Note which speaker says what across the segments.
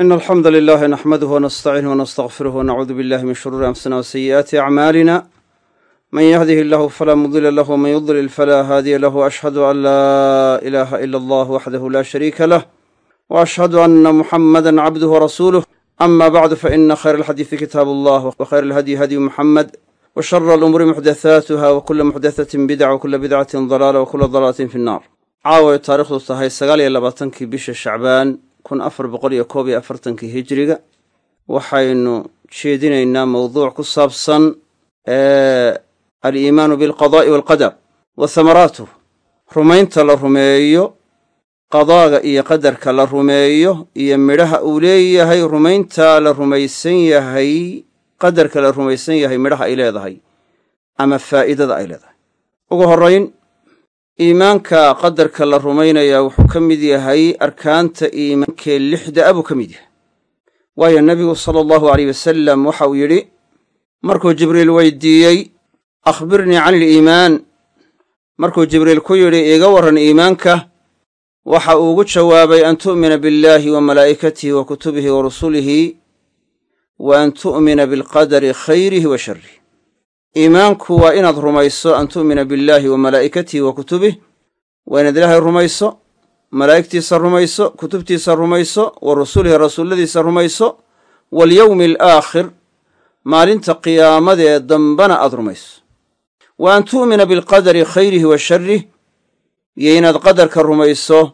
Speaker 1: in alxamda lilahi naxmaduhu wnastaciinuhu wanastaqfiruh wanacuudu billahi min shuruuri anfusina wasayi'aati acmaalina man yahdihi illaahu falaa mudila lah waman yudlil falaa haadiya lah ashhadu an laa ilaaha ila allah waxdahu laa shariika lah waashhadu ana muxamada cabduhu warasuuluh ama bacdu faina khayra alxadiidi kitaabu allah wakhayra alhadyi hadyu muxamed washara alumuuri muxdathaatuha wakula muxdathatin bidac wakula bidcatin dalaala wakula dalaalatin fi nnaar caawa taarikhdu tahay sagaal iyo labaatankii bisha shacbaan kun afar boqol iyo koob iyo afartankii hijiriga waxaynu jeedinaynaa mowduuc ku saabsan aliimaanu bilqadaa'i waalqadar wa hamaraatuh rumaynta la rumeeyo qadaaga iyo qadarka la rumeeyo iyo midhaha uu leeyahay rumaynta la rumaysan yahay qadarka la rumaysan yahay midhaha ay leedahay ama faa'iidada ay leedahay. Ugu horrayn iimaanka qadarka la rumaynayaa wuxuu ka mid yahay arkaanta iimaankee lixda a buu ka mid yahay. Waayo nebigu sala allahu aleyh wasalam waxa uu yidhi markuu jibriil weydiiyey akhbirnii cani iliimaan markuu jibriil ku yidhi iiga warran iimaanka waxa uu ugu jawaabay an tu'mina billaahi wa malaa'ikatihi wa kutubihi wa rusulihi wa an tu'mina bilqadari khayrihi wa sharrih iimaanku waa inaad rumayso an tu'mina billaahi wa malaa'ikatihi wa kutubih. Waa inaad ilaahay rumayso malaa'igtiisa rumayso kutubtiisa rumayso wa rusulihi rasuulladiisa rumayso walyowmi alaakhir maalinta qiyaamadee dambana aad rumayso. Wa an tu'mina bilqadari khayrihi wa sharrih iyo inaad qadarka rumayso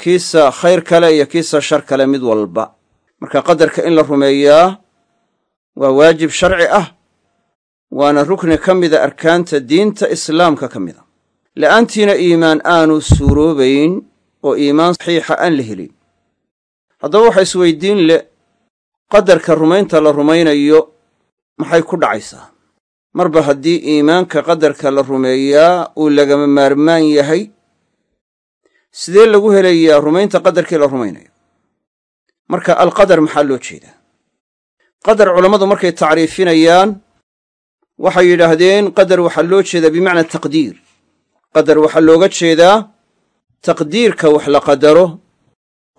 Speaker 1: kiisa khayr kale iyo kiisa shar kale mid walba. Marka qadarka in la rumeeyaa waa waajib sharci ah waana rukni ka mida arkaanta diinta islaamka ka mida. La'aantiina iimaan aanu suuroobayn oo iimaan saxiixa aan la helin. Haddaba waxa isweydiin leh qadarka rumaynta la rumaynayo maxay ku dhacaysaa? Marba haddii iimaanka qadarka la rumeeyaa uu lagama maarmaan yahay sidee lagu helayaa rumaynta qadarkii la rumaynayo? Marka alqadar maxaa loo jeedaa? Qadar culammadu markay tacriifinayaan waxay yidhaahdeen qadar waxaa loo jeedaa bimacna taqdiir. Qadar waxaa looga jeedaa taqdiirka wax la qadaro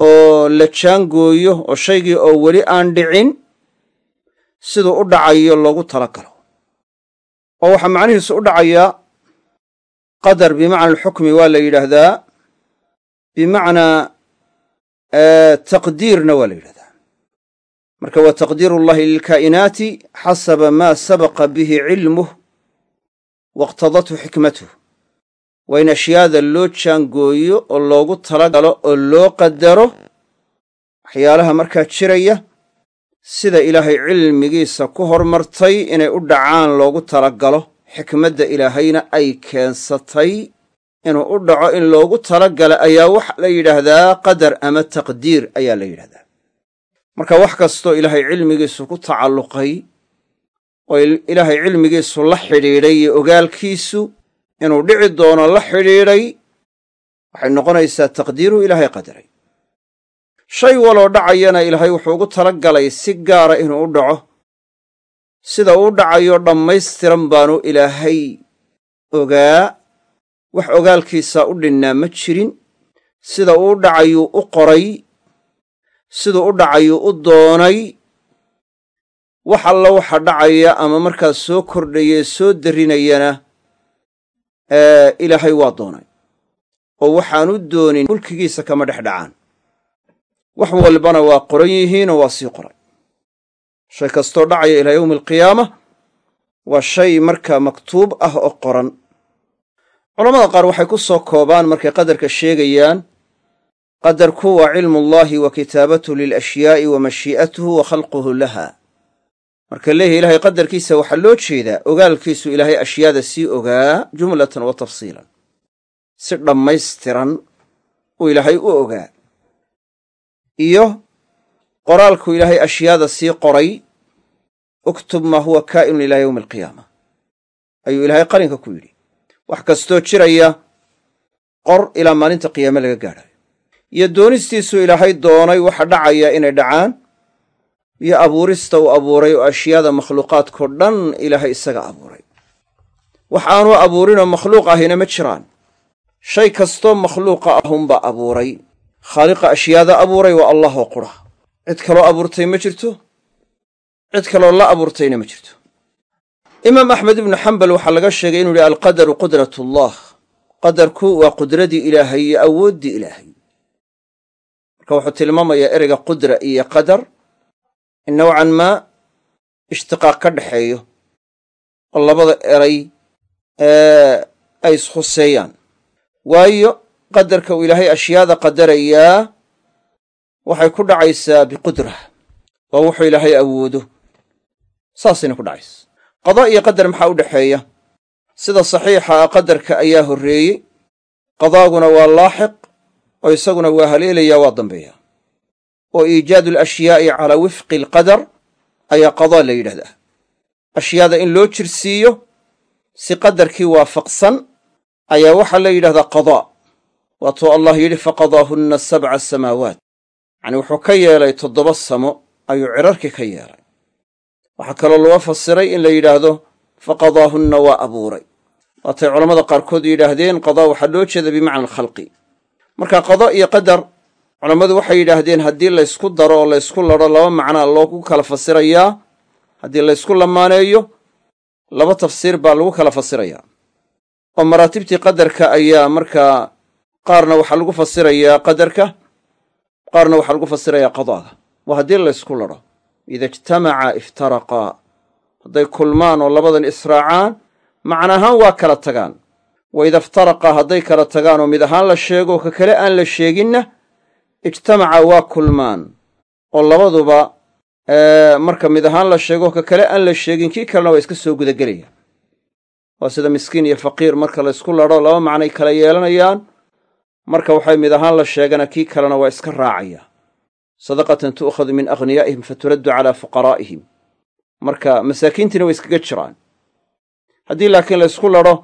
Speaker 1: oo la jaangooyo oo shaygii oo weli aan dhicin siduu u dhacayo loogu tala galo oo waxaa macnihiisu u dhacayaa qadar bimacna alxukmi waa la yidhaahdaa bimacnaa taqdiirna waa la yidhahdaa marka waa taqdiiru llahi lilkaa'inaati xasaba maa sabaqa bihi cilmuh waqtadathu xikmatuh waa in ashyaada loo jaangooyo oo loogu talagalo oo loo qadaro waxyaalaha markaa jiraya sida ilaahay cilmigiisa ku hormartay inay u dhacaan loogu talagalo xikmadda ilaahayna ay keensatay inuu u dhaco in loogu talagala ayaa waxa la yidhaahdaa qadar ama taqdiir ayaa la yidhahdaa marka wax kastoo ilaahay cilmigiisu ku tacalluqay oo ilaahay cilmigiisu la xidhiidhay iyo ogaalkiisu inuu dhici doono la xidhiidhay waxay noqonaysaa taqdiiruu ilaahay qadaray shay waloo dhacayana ilaahay wuxuu ugu tala galay si gaara inuu u dhaco. Sida uu dhacayo dhammaystiran baanu ilaahay ogaa wax ogaalkiisa u dhinnaa ma jirin. Sida uu dhacayuu u qoray siduu u dhacayuu u doonay wax alla waxa dhacaya ama markaas soo kordhayee soo darrinayana ilaahay waa doonay. Oo waxaanu doonin mulkigiisa kama dhex dhacaan. Wax walbana waa qoran yihiinoo waa sii qoray. Shay kastoo dhacaya ilaa yowmi alqiyaama waa shay markaa maktuub ah oo qoran. Culamada qaar waxay ku soo koobaan markay qadarka sheegayaan qadarku waa cilmu ullahi wa kitaabatuhu lilashyaai wa mashii'atuhu wa khalquhu laha. Marka leeyahay ilahay qadarkiisa waxaa loo jeedaa ogaalkiisu ilaahay ashyaada sii ogaa jumlatan wa tafsiilan. Si dhammaystiran uu ilaahay u ogaa. Iyo qoraalku ilaahay ashyaada sii qoray uktub maa huwa kaa'inun ilaa yowmi alqiyaama ayuu ilaahay qalinka ku yidhi. Wax kastoo jiraya qor ilaa maalinta qiyaame laga gaadhayo iyo doonistiisu ilaahay doonay waxa dhacaya inay dhacaan iyo abuurista uu abuuray oo ashyaada makhluuqaadkao dhan ilaahay isaga abuuray. Wax aanu abuurinoo makhluuq ahina ma jiraan. Shay kastoo makhluuqa ahunbaa abuuray. Khaaliqa ashyaada abuuray waa allah oo qura cid kaloo abuurtay ma jirto? Cid kaloo la abuurtayna ma jirto? Imaam axmed ibnu xambal waxaa laga sheegay inuu yihi alqadaru qudratullah qadarku waa qudradii ilaahay iyo awooddii ilaahay marka wuxuu tilmaamayaa ereyga qudra iyo qadar in nowcan maa ishtiqaaq ka dhexeeyo oo labada eray ay ishuseeyaan waayo qadarka uu ilaahay ashyaada qadarayaa waxay ku dhacaysaa biqudra waa wuxuu ilaahay awoodo. Saasayna ku dhacaysa. Qada iyo qadar maxaa u dhexeeya sida saxiixa qadarka ayaa horreeyey. Qadaaguna waa laaxiq oo isaguna waa haleelayaa waa dambeeya. Oo iijaadu alashiyaa'i calaa wifqi alqadar ayaa qadaa la yidhahdaa. Ashyaada in loo jirsiiyo si qadarkii waafaqsan ayaa waxaa la yidhahdaa qadaa waatuu allah yidhi faqadaahunna sabca samaawaat. Yacnii wuxuu ka yeelay toddoba samo ayuu cirarkii ka yeelay. Waxaa kaloo loo fasiray in la yidhaahdo faqadaahunna waa abuuray. Waatay culammada qaarkood yidhaahdeen qadaa waxaa loo jeeda bimacna alkhalqi marka qado iyo qadar culammadu waxay yidhaahdeen haddii laysku daro oo laysku ladho laba macnaa loogu kala fasirayaa haddii laysku lamaaneeyo laba tafsiir baa lagu kala fasirayaa oo maraatibtii qadarka ayaa markaa qaarna waxaa lagu fasirayaa qadarka qaarna waxaa lagu fasirayaa qadaaga. Waa haddii laysku ladho ida ijtamaca iftaraqaa hadday kulmaan oo labadan israacaan macna ahaan waa kala tagaan wa ida iftaraqaa hadday kala tagaan oo mid ahaan la sheego ka kale aan la sheeginna ijtamaca waa kulmaan oo labaduba marka mid ahaan la sheego ka kale aan la sheegin kii kalena waa iska soo gudagelaya waa sida miskiin iyo faqiir marka laysku ladho laba macnay kala yeelanayaan marka waxay mid ahaan la sheegana kii kalena waa iska raacaya sadaqatan tu'khadu min aghniyaa'ihim faturaddu calaa fuqaraa'ihim marka masaakiintiina way iskaga jiraan haddii laakiin laysku ladho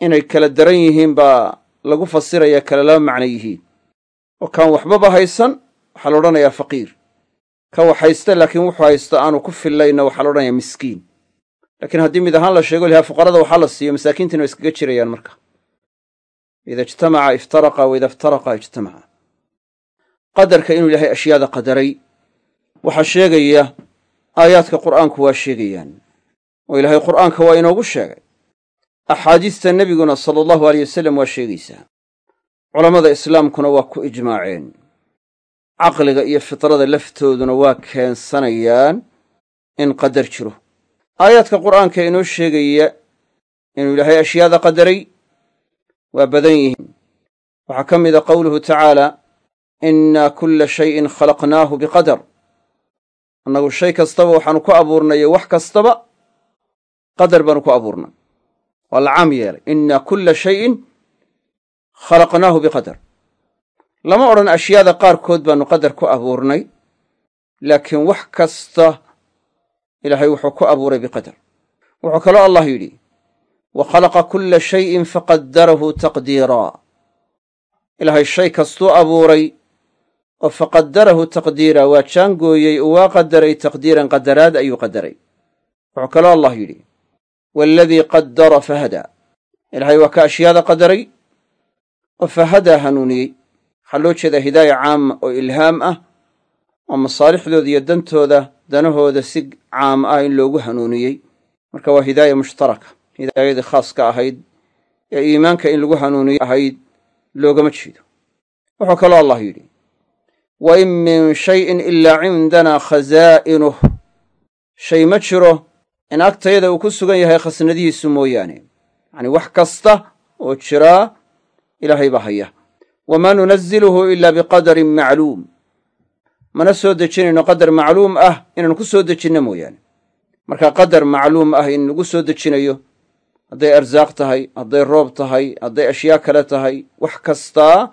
Speaker 1: inay kala daran yihiin baa lagu fasiraya kale laba macno yihiin. Oo kaan waxbaba haysan waxaa la odhanayaa faqiir. Ka wax haysta laakiin wuxuu haysta aanu ku fillayna waxaa la odhanayaa miskiin. Laakiin haddii mid ahaan la sheego lihaa fuqarada waxaa la siiyo masaakiintiina way iskaga jirayaan marka. Ida ijtamaca iftaraqa wa ida iftaraqa ijtamaca. Qadarka inuu ilaahay ashyaada qadaray waxaa sheegaya aayaadka qur'aanku waa sheegayaan. Oo ilaahay qur'aanka waa inoogu sheegay axaadiista nebiguna sala allahu aleyh wasallam waa sheegaysaa culammada islaamkuna waa ku ijmaaceen. Caqliga iyo fitrada laftooduna waa keensanayaan in qadar jiro. Aayaadka qur'aanka inoo sheegaya inuu ilaahay ashyaada qadaray waa badan yihiin. Waxaa ka mida qowluhu tacaala innaa kulla shayin khalaqnaahu biqadar. Annagu shay kastaba waxaanu ku abuurnayo wax kastaba qadar baanu ku abuurnay waa la caam yeelay. Innaa kulla shayin khalaqnaahu biqadar. Lama odhan ashyaada qaarkood baanu qadar ku abuurnay laakiin wax kasta ilaahay wuxuu ku abuuray biqadar. Wuxuu kaloo allah yidhi wa khalaqa kulla shayin faqaddarahu taqdiiraa ilaahay shay kastuu abuuray oo faqaddarahu taqdiira waa jaangooyey oo waa qadaray taqdiiran qadaraad ayuu qadaray. Wuxuu kaloo allah yidhi waaladii qaddara fahadaa ilaahay waa ka ashyaada qadaray oo fahadaa hanuuniyey waxaa loo jeedaa hidaaya caama oo ilhaam ah oo masaalixdooda iyo dantooda danahooda si caam ah in loogu hanuuniyey marka waa hidaaya mushtaraka hidaayadii khaas ka ahayd ee iimaanka in lagu hanuuniyo ahayd loogama jeedo wuxuu kaloo allah yidhi wa in min shayin ilaa cindanaa khasaa'inuh shay ma jiro in agtayada uu ku sugan yahay khasnadihiisu mooyaane. Yacnii wax kasta oo jiraa ilaahay baa haya. Wamaa nunaziluhu ilaa biqadarin macluum. Mana soo dejinayno qadar macluum ah inaanu ku soo dejinno mooyaane. Marka qadar macluum ah in lagu soo dejinayo hadday arsaaq tahay hadday roob tahay hadday ashyaa kale tahay wax kastaa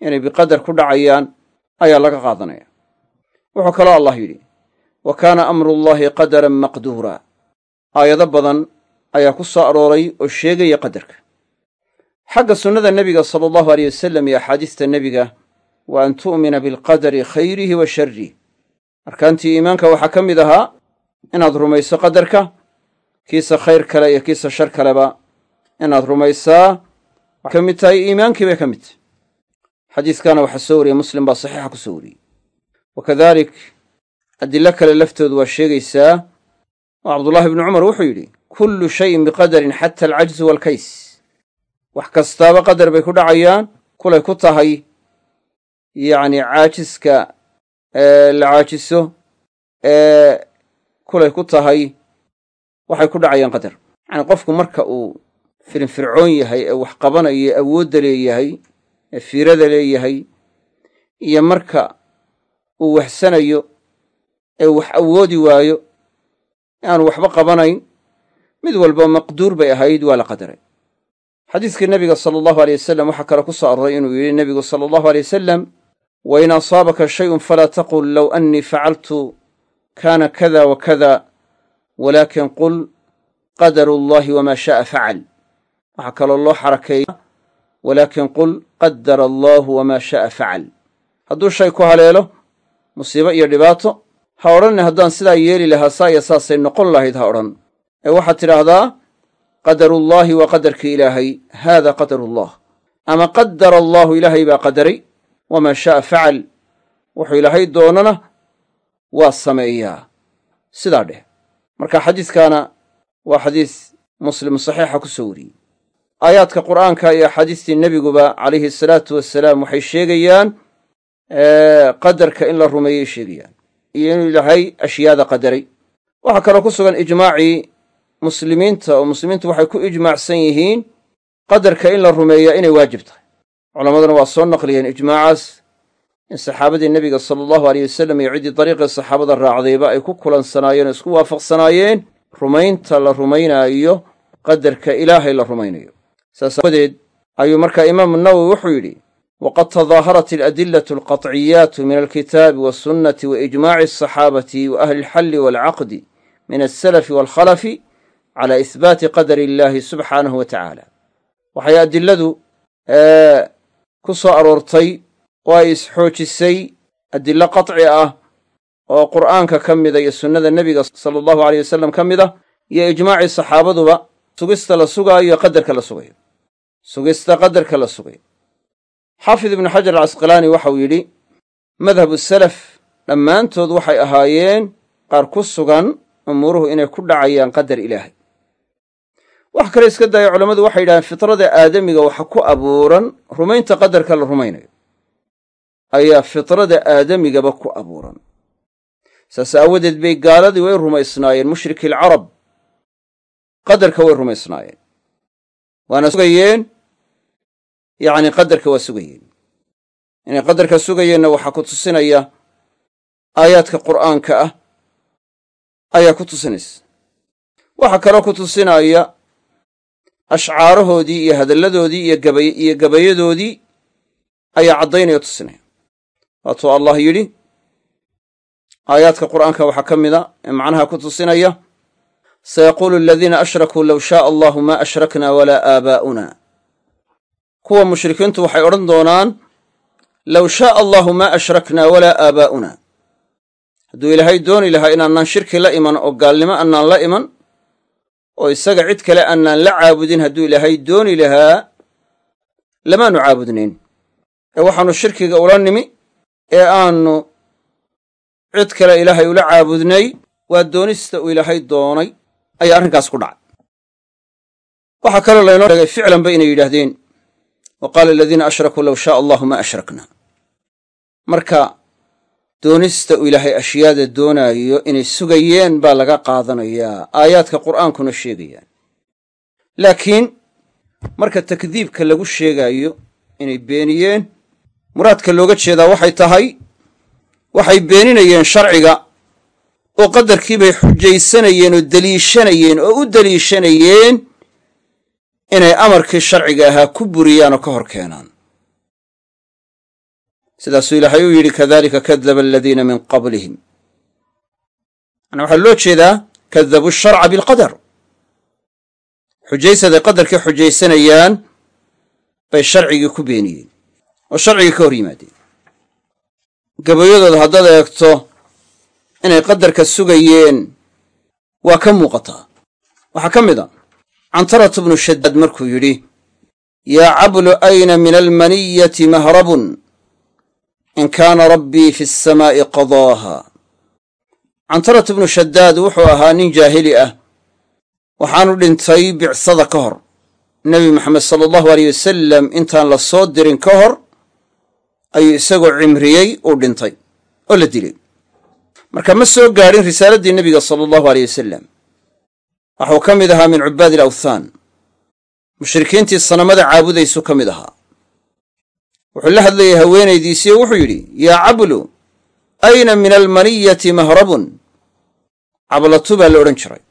Speaker 1: inay biqadar ku dhacayaan ayaa laga qaadanaya. Wuxuu kaloo allah yidhi wa kaana amrullaahi qadaran maqduura aayado badan ayaa ku soo arooray oo sheegaya qadarka. Xagga sunnada nebiga sala allahu aleyh wasalam iyo axaadiista nebiga wa an tu'mina bilqadari khayrihi wa sharrih arkaantii iimaanka waxaa ka mid ahaa inaad rumayso qadarka kiisa khayr kale iyo kiisa shar kaleba inaad rumaysaa. Waxay ka mid tahay iimaankii bay ka mid tahay. Xadiiskana waxaa soo wariyey muslim baa saxiixa ku soo wariyey. Wa kadalik adilo kale laftoodu waa sheegaysaa oo cabdullaahi bnu cumar wuxuu yidhi kullu shayin biqadarin xata alcajzu waalkays wax kastaaba qadar bay ku dhacayaan kulay ku tahay yacni caajiska la caajiso ee kulay ku tahay waxay ku dhacayaan qadar. Yacni qofku marka uu firinfircoon yahay ee wax qabanayo ee awoodda leeyahay ee fiirada leeyahay iyo marka uu waxsanayo ee wax awoodi waayo aanu waxba qabanayn mid walba maqduur bay ahayd waa la qadaray. Xadiiskii nebiga sala allahu aleyh wasalam waxaa kale ku soo aroray inuu yidhi nebigu sala allahu aley wasalam wa in asaabaka shayun falaa taqul low annii facaltu kaana kada wa kada walaakin qul qadaru llahi wamaa sha'a facal waxaa kaloo loo xarakeeya walaakin qul qadara allaahu wamaa sha'a facal hadduu shay ku haleelo musiibo iyo dhibaato ha odhanne haddaan sidaa yeeli lahaa saa iyo saasay noqon lahayd ha odhan. Ee waxaad tidhaahdaa qadarullaahi waa qadarkii ilaahay haada qadarullah. Ama qadara allaahu ilaahay baa qadaray wamaa sha'a facal wuxuu ilaahay doonana waa sameeyaa. Sidaa dheh. Marka xadiiskaana waa xadiis muslim saxiixa ku soo wariyey. Aayaadka qur'aanka iyo axaadiistii nebiguba calayhi asalaatu wasalaam waxay sheegayaan qadarka in la rumeeyey sheegayaan iyo inuu ilaahay ashyaada qadaray. Waxaa kaloo ku sugan ijmaacii muslimiinta oo muslimiintu waxay ku ijmaacsan yihiin qadarka in la rumeeyaa inay waajib tahay. Culammaduna waa soo naqliyeen ijmaacaas in saxaabadii nebiga sala allahu aleyh wasalam iyo ciddii dariiqii saxaabada raacdayba ay ku kulansanaayeen isku waafaqsanaayeen rumaynta la rumaynaayo qadarka ilaahay la rumaynayo. Saas aawadeed ayuu markaa imaamu nawowi wuxuu yidhi wqad tadaaharat aladilatu alqaطciyaatu min alkitaabi wasunnati wa ijmaaci asaxaabati wa ahli alxalli waalcaqdi min alsalafi waalkhalafi cala ihbaati qadari illahi subxaanahu wa tacaala waxay adiladu ku soo aroortay oo ay isxoojisay adillo qaطci ah oo qur'aanka ka mida iyo sunnada nebiga sala allahu aleyh wasalam ka mid ah iyo ijmaacii saxaabaduba sugista la sugaayo qadarka la sugayo sugista qadarka la sugayo xaafid ibnu xajar alcasqalaani waxau yidhi madhabu salaf dhammaantood waxay ahaayeen qaar ku sugan umuuruhu inay ku dhacayaan qadar ilaahay. Wax kale iska daaya culammadu waxay yidhahdeen fitrada aadamiga waxa ku abuuran rumaynta qadarka la rumaynayo ayaa fitrada aadamigaba ku abuuran. Saas aawadeed bay gaaladii way rumaysnaayeen mushrikii alcarab qadarka way rumaysnaayeen. Waana sugayeen yacni qadarka waa sugayeen inay qadarka sugayeenna waxaa ku tusinaya aayaadka qur'aanka ah ayaa ku tusinaysa. Waxaa kaloo ku tusinaya ashcaarahoodii iyo hadalladoodii iyo gabay iyo gabayadoodii ayaa caddaynaya tusinaya. Waatuu allah yidhi aayaadka qur'aanka waxaa ka mida ee macnaha ku tusinaya sayaquulu aladiina ashrakuu low shaaa allahu ma ashrakna walaa aabaa'una kuwa mushrikiintu waxay odhan doonaan low shaaa allahu maa ashraknaa walaa aabaa'una. Hadduu ilaahay dooni lahaa inaanaan shirki la iman oo gaalnimo annaan la iman oo isaga cid kale annaan la caabudin hadduu ilaahay dooni lahaa lamaannu caabudnayn. Ee waxaannu shirkiga ula nimi ee aannu cid kale ilaahay ula caabudnay waa doonista uu ilaahay doonay ayaa arrinkaas ku dhacay. Waxaa kaloo laynoo sheegay ficlanba inay yidhaahdeen wa qaala aladiina ashrakuu low shaaa allahu ma ashrakna marka doonista uu ilaahay ashyaada doonaayo inay sugayeen baa laga qaadanayaa aayaadka qur'aankuna sheegayaan laakiin marka takdiibka lagu sheegaayo inay beeniyeen muraadka looga jeedaa waxay tahay waxay beeninayeen sharciga oo qadarkiibay xujaysanayeen oo deliishanayeen oo u deliishanayeen inay amarkii sharciga ahaa ku buriyaan oo ka hor keenaan. Sidaasuu ilaahay uu yidhi kadalika kadaba aladiina min qablihim. Manaa waxaa loo jeedaa kadabuu sharca bilqadar. Xujaysaday qadarkii xujaysanayaan bay sharcigii ku beeniyeen oo sharcigii ka hor yimaadeen. Gabayadooda haddaad eegto inay qadarka sugayeen waa ka muuqataa. Waxaa ka mid a cantaratu bnu shadaad markuu yidhi yaa cablu ayna min almaniyati mahrabun? In kaana rabbii fi asamaa'i qadaaha. Cantarat bnu shaddaad wuxuu ahaa nin jaahili ah. Waxaanu dhintay bicsada ka hor. Nebi maxamed sala allahu aleyh wasalam intaan la soo dirin ka hor ayuu isagoo cimriyey uu dhintay oo la dilay. Marka ma soo gaadhin risaaladdii nebiga sala allahu aleyh wasalam waxuu ka mid ahaa min cubbaadi alawthaan mushrikiintii sanamada caabudaysu ka mid ahaa. Wuxuu la hadlayay haweenaydiisiiyo wuxuu yidhi yaa cablu ayna min almaniyati mahrabun? Cablatu baa la odhan jiray.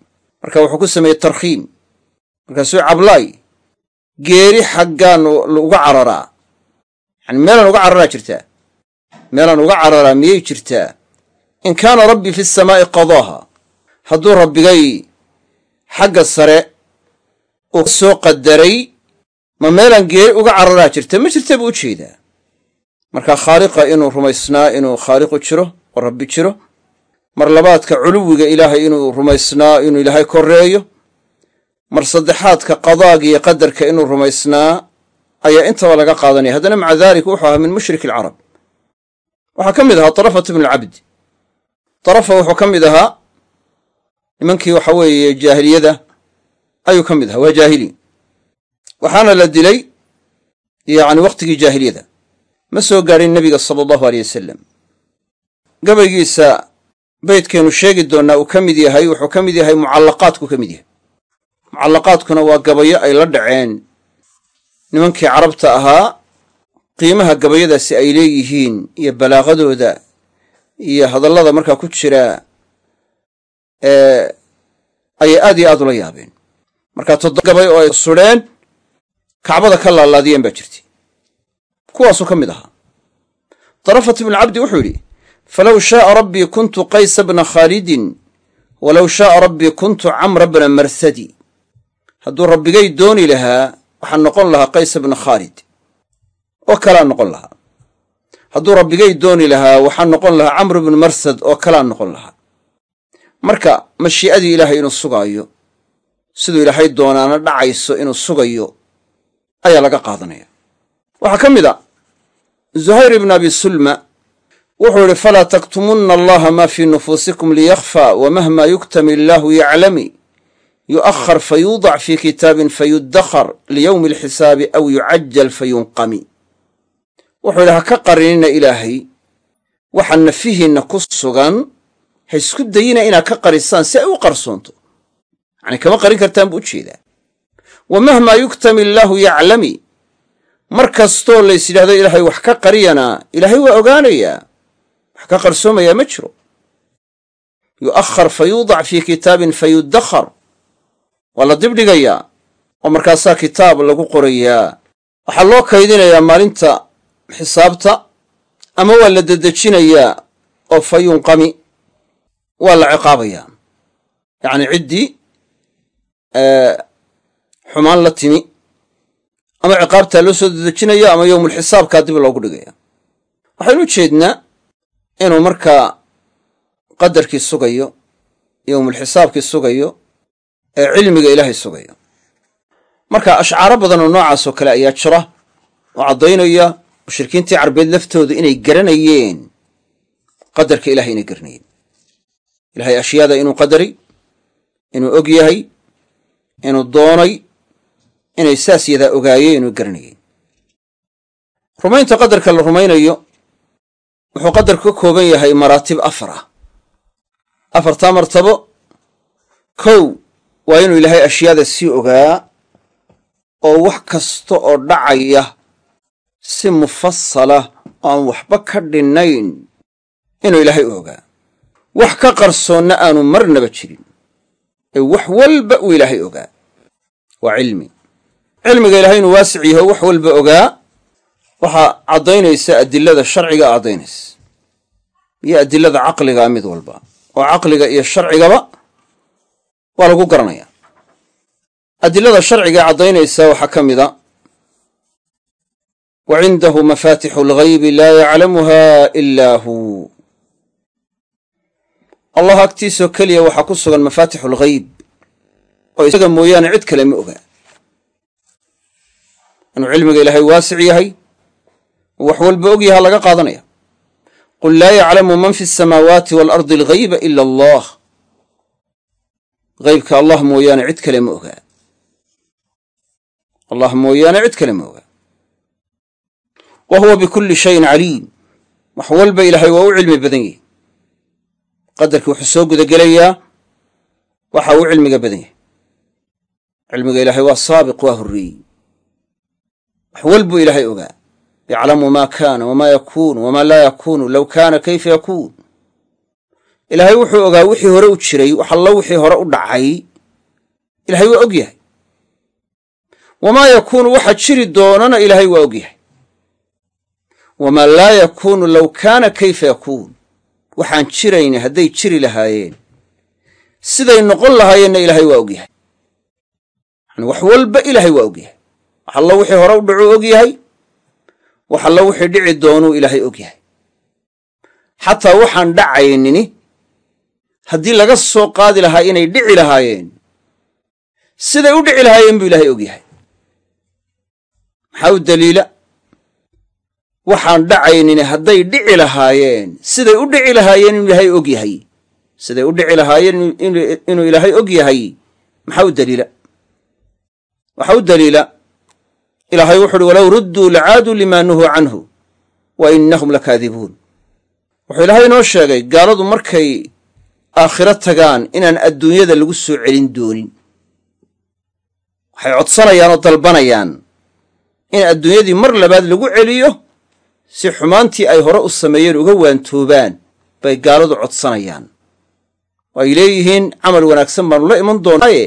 Speaker 1: Marka wuxuu ku sameeyey tarkhiim. Markaasuu cablaay geeri xaggaan uga cararaa. Yani meelaan uga cararaa jirtaa? Meelaan uga cararaa miyay jirtaa? In kaana rabbii fi asamaa'i qadaaha. Hadduu rabbigay xagga sare uu soo qadaray ma meelaan geeri uga cararaa jirta? Ma jirta buu u jeedaa? Marka khaaliqa inuu rumaysnaa inuu khaaliqu jiro oo rabbi jiro mar labaadka culuwiga ilaahay inuu rumaysnaa inuu ilaahay korreeyo mar saddexaadka qadaaga iyo qadarka inuu rumaysnaa ayaa intaba laga qaadanaya. Haddana maca daalika wuxuu ahaa min mushrik alcarab waxaa ka mid ahaa tarafat ibnu alcabdi tarafa wuxuu ka mid ahaa nimankii waxa weeye jaahiliyada ayuu ka mid ahaa waa jaahili waxaana la dilay yacni wakhtigii jaahiliyada. Ma soo gaadhin nebiga sala allahu aleyh wasalam gabaygiisa beydkaynu sheegi doonnaa uu ka mid yahay wuxuu ka mid yahay mucallaqaadku ka mid yahay. Mucallaqaadkuna waa gabayo ay la dhaceen. Nimankii carabta ahaa qiimaha gabayadaasi ay leeyihiin iyo balaaqadooda iyo hadallada markaa ku jira ayay aad iyo aad ula yaabeen. Markaa toddoba gabay oo ay sudheen kacbada ka laalaadiyeen baa jirtay. Kuwaasuu ka mid ahaa. Darafat ibnucabdi wuxuu yidhi falow shaaa rabbii kuntu qaysa bna khaalidin walow shaaa rabbii kuntu camra bna marsadi. Hadduu rabbigay dooni lahaa waxaan noqon lahaa qaysa bna khaalid oo kalaa noqon lahaa. Hadduu rabbigay dooni lahaa waxaan noqon lahaa camr bnu marsad oo kalaa noqon lahaa marka mashii'adii ilaahay inuu sugaayo siduu ilaahay doonaana dhacayso inuu sugayo ayaa laga qaadanaya. Waxaa ka mid a zuhayr ibn abi sulma wuxuu idhi falaa taktumunna allaha maa fii nufuusikum liyakhfa wamahma yuktami illaahu yaclami. Yu'ahar fayuudac fii kitaabin fayudakhar liyowmi alxisaabi aw yucajal fayunqami. Wuxuu yidhi ha ka qarinina ilaahay waxa nafihiinna ku sugan ha isku dayina inaad ka qarisaan si ay u qarsoonto. Yacni kama qarin kartaan buu u jeedaa. Wa mahmaa yuktami illaahu yaclami. Mar kastoo lays yidhahdo ilaahay wax ka qariyana ilaahay waa ogaanayaa wax ka qarsoomayaa ma jiro. Yu'ahar fa yuudac fii kitaabin fa yudakhar waa la dibdhigayaa oo markaasaa kitaab lagu qorayaa. Waxaa loo kaydinayaa maalinta xisaabta ama waa la dedejinayaa oo fa yunqami waa la ciqaabayaa yacni ciddii xumaan la timi ama ciqaabtaa loo soo dedejinaya ama yowmulxisaabkaa dib loogu dhigaya. Waxaynu u jeednaa inuu markaa qadarkii sugayo yowmulxisaabkii sugayo ee cilmiga ilaahay sugayo. Marka ashcaaro badan oo noocaas oo kale ayaa jira oo caddaynaya mushrikiintii carbeed laftooda inay garanayeen qadarka ilahay inay garanayeen ilahay ashyaada inuu qadari inuu og yahay inuu doonay inay saas yadaa ogaayeen inuu garanayeen rumaynta qadarka la rumaynayo wuxuu qadarku ka kooban yahay maraatib afar ah. Afartaa martabo kow waa inuu ilaahay ashyaada sii ogaa oo wax kasta oo dhacaya si mufasala oo aan waxba ka dhinnayn inuu ilaahay u ogaa wax ka qarsoonna aanu marnaba jirin. Ee wax walba uu ilaahay ogaa. Waa cilmi. Cilmiga ilaahay inuu waasic yaho wax walba ogaa. Waxaa caddaynaysa adilada sharciga caddaynaysa. Iyo adilada caqligaa mid walba. Oo caqliga iyo sharcigaba waa lagu garanayaa. Adilada sharciga caddaynaysa waxaa ka mid a wa cindahu mafaatixu alghaybi laa yaclamuha ilaa hu allah agtiisoo keliya waxaa ku sugan mafaatixu alghayb oo isaga mooyaane cid kale ma ogaa inuu cilmiga ilaahay waasic yahay wax walba og laga qaadanaya. Qul laa yaclamu man fi asamaawaati waalardi alghayba ila allah. Haybka allah mooyaane cid kale ma ogaa allah mooyaane cid kale ma ogaa wa huwa bikulli shayin caliim. Wax walba ilaahay waa u cilmi badan yahy qadarkii wuxuu soo gudagelayaa waxa uu cilmiga badan yahay. Cilmiga ilaahay waa saabiq waa horreeyey. Wax walbuu ilaahay ogaa. Yaclamu maa kaana wamaa yakuunu wamaa laa yakuunu low kaana kayfa yakuun. Ilaahay wuxuu ogaa wixii hore u jiray wax allo wixii hore u dhacay. Ilaahay waa og yahay. Wamaa yakuunu waxa jiri doonana ilaahay waa og yahay. Wamaa laa yakuunu low kaana kayfa yakuun waxaan jirayna hadday jiri lahaayeen. Siday noqon lahaayeenna ilaahay waa og yahay yani wax walba ilaahay waa og yahay wax allo wixii hore u dhacuu og yahay wax allo wixii dhici doonuu ilaahay og yahay. Xataa waxaan dhacaynini haddii laga soo qaadi lahaa inay dhici lahaayeen siday u dhici lahaayeen buu ilaahay og yahay. Maxaa u daliila waxaan dhacaynini hadday dhici lahaayeen. Siday u dhici lahaayeen inuu ilaahay og yahay. Siday u dhici lahaayeen inuu ilaahay og yahay. Maxaa u daliila? Waxaa u daliila? Ilaahay wuxu uhi walow rudduu lacaaduu limaa nuhuu canhu wa innahum lakaadibuun. Wuxuu ilaahay inoo sheegay gaaladu markay aakhiro tagaan inaan adduunyada lagu soo celin doonin. Waxay codsanayaan oo dalbanayaan in adduunyadii mar labaad lagu celiyo si xumaantii ay hore u sameeyeen uga waantoobaan bay gaaladu codsanayaan. Oo ay leeyihiin camal wanaagsan baanu la iman doonaaye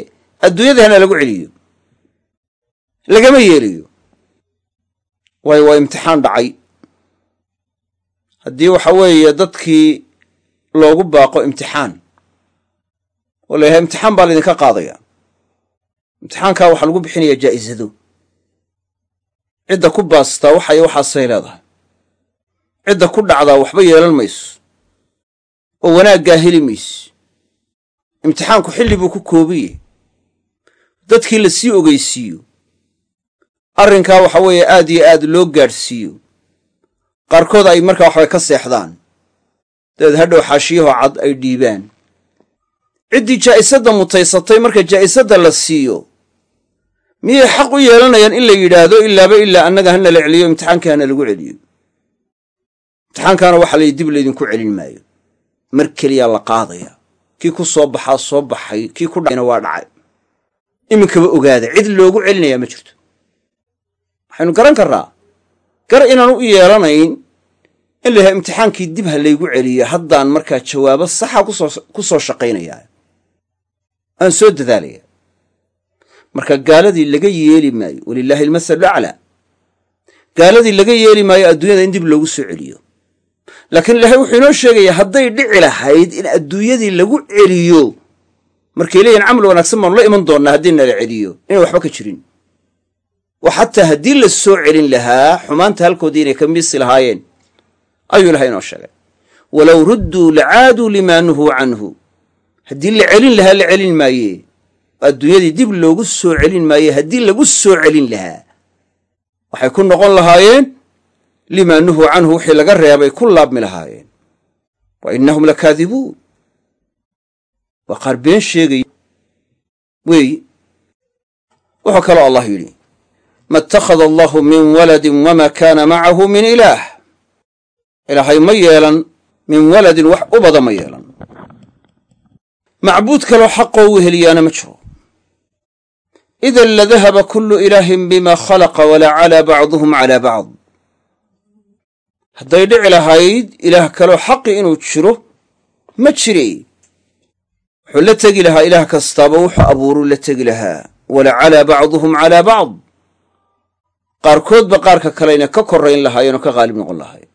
Speaker 1: adduunyadii hana lagu celiyo lagama yeelayo waayo waa imtixaan dhacay. Haddii waxa weeye dadkii loogu baaqo imtixaan oo la imtixaan baa laydinka qaadaya. Imtixaankaa waxaa lagu bixinayaa jaa'isado. Cidda ku baastaa waxay waxaasay leedahay cidda ku dhacdaa waxba yeelan mayso. Oo wanaaggaa heli mayso. Imtixaanku xilli buu ku koobiye dadkii la sii ogeysiiyo. Arrinkaa waxa weeye aad iyo aad loo gaadhsiiyo. Qaarkood ay markaa waxbay ka seexdaan. Dabeed hadhow xaashiyahoo cad ay dhiibaan. Ciddii jaa'isadda mutaysatay marka jaa'isadda la siiyo miyay xaq u yeelanayaan in la yidhaahdo ilaaba ilaa annaga hana la celiyo imtixaankii hana lagu celiyo imtixaankaana waxa lay dib laydinku celin maayo. Mar keliyaa la qaadaya. Kii ku soo baxaa soo baxay. Kii ku dhacayna waa dhacay. Iminkaba ogaada. Cid loogu celinayaa ma jirto. Waxaynu garan karraa. Gar inaan u yeelanayn in la imtixaankii dib ha laygu celiyo haddaan markaa jawaabo saxa ku soo shaqaynayaa aan soo dadaalaya. Marka gaaladii laga yeeli maayo walilaahi almasalu aclaa. Gaaladii laga yeeli maayo adduunyada in dib loogu soo celiyo laakiin ilaahay wuxuu inoo sheegayaa hadday dhici lahayd in adduunyadii lagu celiyo markay leeyihiin camal wanaagsan baanu la iman doonnaa haddii nala celiyo inay waxba ka jirin. Oo xataa haddii la soo celin lahaa xumaanta halkoodii inay ka miisi lahaayeen. Ayuu ilahay inoo sheegay. Walow rudduu lacaaduu limaa nuhuu canhu. Haddii la celin lahaa la celin maaye. Adduunyadii dib loogu soo celin maaye haddii lagu soo celin lahaa waxay ku noqon lahaayeen limaa nuhuu canhu wixii laga reebay ku laabmi lahaayeen. Wa innahum lakaadibuun. Waa qaar been sheegaya weeyi wuxuu kaloo allah yidhi ma ittakhada allahu min waladin wama kaana macahu min ilaah. Ilaahay ma yeelan min waladin wax u bada ma yeelan. Macbuud kaloo xaqoo u heliyaana ma jiro. Idan ladahaba kullu ilaahin bima khalaqa walacalaa bacduhum calaa bacd hadday dhici lahayd ilaah kaloo xaqi inuu jiro ma jire wuxuu la tegi lahaa ilaah kastaaba wuxuu abuuruu la tegi lahaa. Walacalaa bacduhum calaa bacd. Qaarkoodba qaarka kaleyna ka korrayn lahaayeen oo ka qaalib noqon lahaayeen.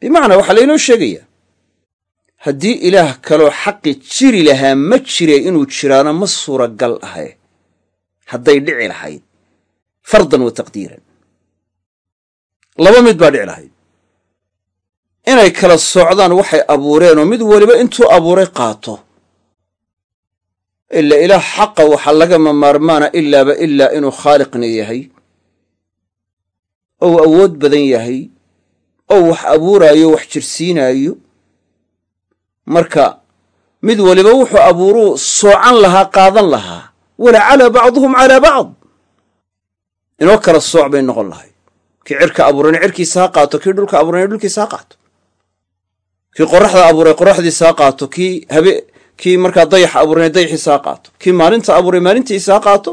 Speaker 1: Bimacnaa waxaa laynoo sheegayaa haddii ilaah kaloo xaqi jiri lahaa ma jire inuu jiraana ma suuragal ahe hadday dhici lahayd fardan wa taqdiiran laba mid baa dhici lahayd inay kala socdaan waxay abuureenoo mid weliba intuu abuuray qaato. Ila ilaah xaqa waxaa lagama maarmaana ilaaba ilaa inuu khaaliqna yahay. Ou awood badan yahay. Oo wax abuuraayo wax jirsiinaayo. Marka mid waliba wuxuu abuuruu soocan lahaa qaadan lahaa. Walacala bacduhum calaa bacd. Inoo kala sooc bay noqon lahay kii cirka abuurayna cirkiisa ha qaato kii dhulka abuurayna dhulkiisa ha qaato. Kii qoraxda abuuray qoraxdiisa ha qaato. Kii habe kii markaa dayaxa abuurayna dayaxiisa ha qaato. Kii maalinta abuuray maalintiisa ha qaato.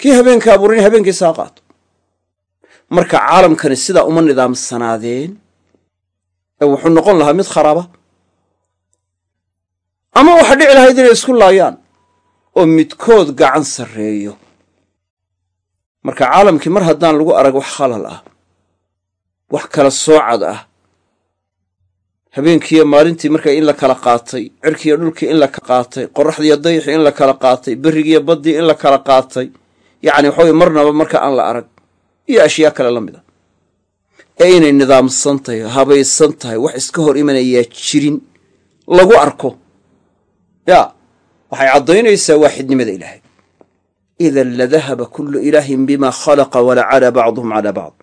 Speaker 1: Kii habeenka abuurayna habeenkiisa ha qaato. Marka caalamkani sidaa uma nidaamsanaadeen ee wuxuu noqon lahaa mid kharaaba ama waxa dhici lahayd inay isku laayaan oo midkood gacan sarreeyo. Marka caalamkii mar haddaan lagu arag wax khalal ah wax kala soocad ah. Habeenkiiyo maalintii marka in la kala qaatay cirkiiyo dhulkii in la kala qaatay qoraxdiiyo dayaxii in la kala qaatay berrigiiyo baddii in la kala qaatay. Yacni waxa weye marnaba marka aan la arag. Iyo ashyaa kale la mid a ee inay nidaamsan tahay habaysan tahay wax iska hor imanayaa jirin. Lagu arko. Yaa waxay caddaynaysaa waaxidnimada ilaahay. Idan ladahaba kullu ilaahin bima khalaqa walacala bacduhum calaa bacd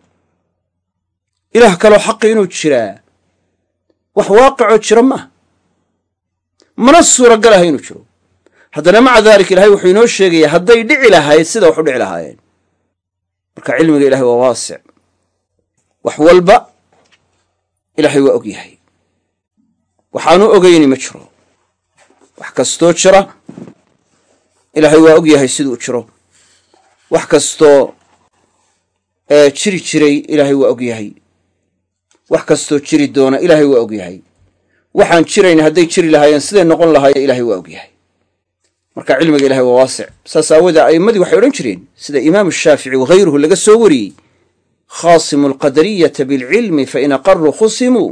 Speaker 1: ilaah kaloo xaqi inuu jiraa. wax waaqicoo jira maaha mana suuragal aha inuu jiro. haddana maca daalika ilahay wuxuu inoo sheegayaa hadday dhici lahayd sida wax u dhici lahaayeen. marka cilmiga ilahay waa waasic. wax walba ilaahay waa og yahay waxaanu ogayni ma jiro. wax kastoo jira ilaahay waa og yahay siduu jiro. wax kastoo jiri jiray ilaahay waa og yahay wax kastoo jiri doona ilaahay waa og yahay. Waxaan jirayn hadday jiri lahaayeen siday noqon lahaayeen ilaahay waa og yahay. Marka cilmiga ilahay waa waasic. Saas aawoodee a'immadii waxay odhan jireen sida imaamu shaafici wahayruhu laga soo wariyey khaasimu alqadariyata bilcilmi fain aqaruu khusimuu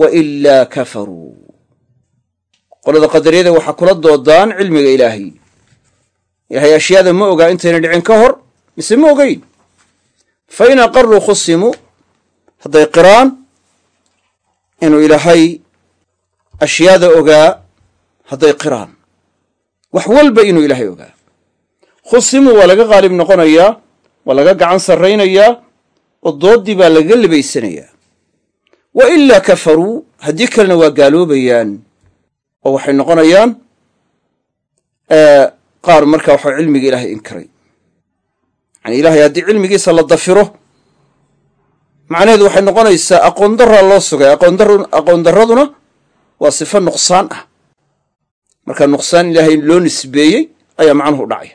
Speaker 1: wa ilaa kafaruu qolada qadariyada waxaa kula doodaan cilmiga ilaahay. Ilaahay ashyaada ma ogaa intayna dhicin ka hor mise ma ogeyn fa in aqaruu khusimuu hadday qiraan inuu ilaahay ashyaada ogaa hadday qiraan. Wax walba inuu ilaahay ogaa. Khusimuu waa laga qaalib noqonayaa waa laga gacan sarraynayaa oo dooddii baa lagaga libaysanayaa wa ilaa kafaruu haddii kalena waa gaaloobayaan oo waxay noqonayaan qaar marka waxa cilmiga ilaahay inkiray. Yani ilahay haddii cilmigiisa la dafiro macnaheedu waxay noqonaysaa aqoon daraa loo sugay. Aqoon darraduna waa sifo nuqsaan ah. Marka nuqsaan ilaahay loo nisbeeyey ayaa macnuhu dhacaya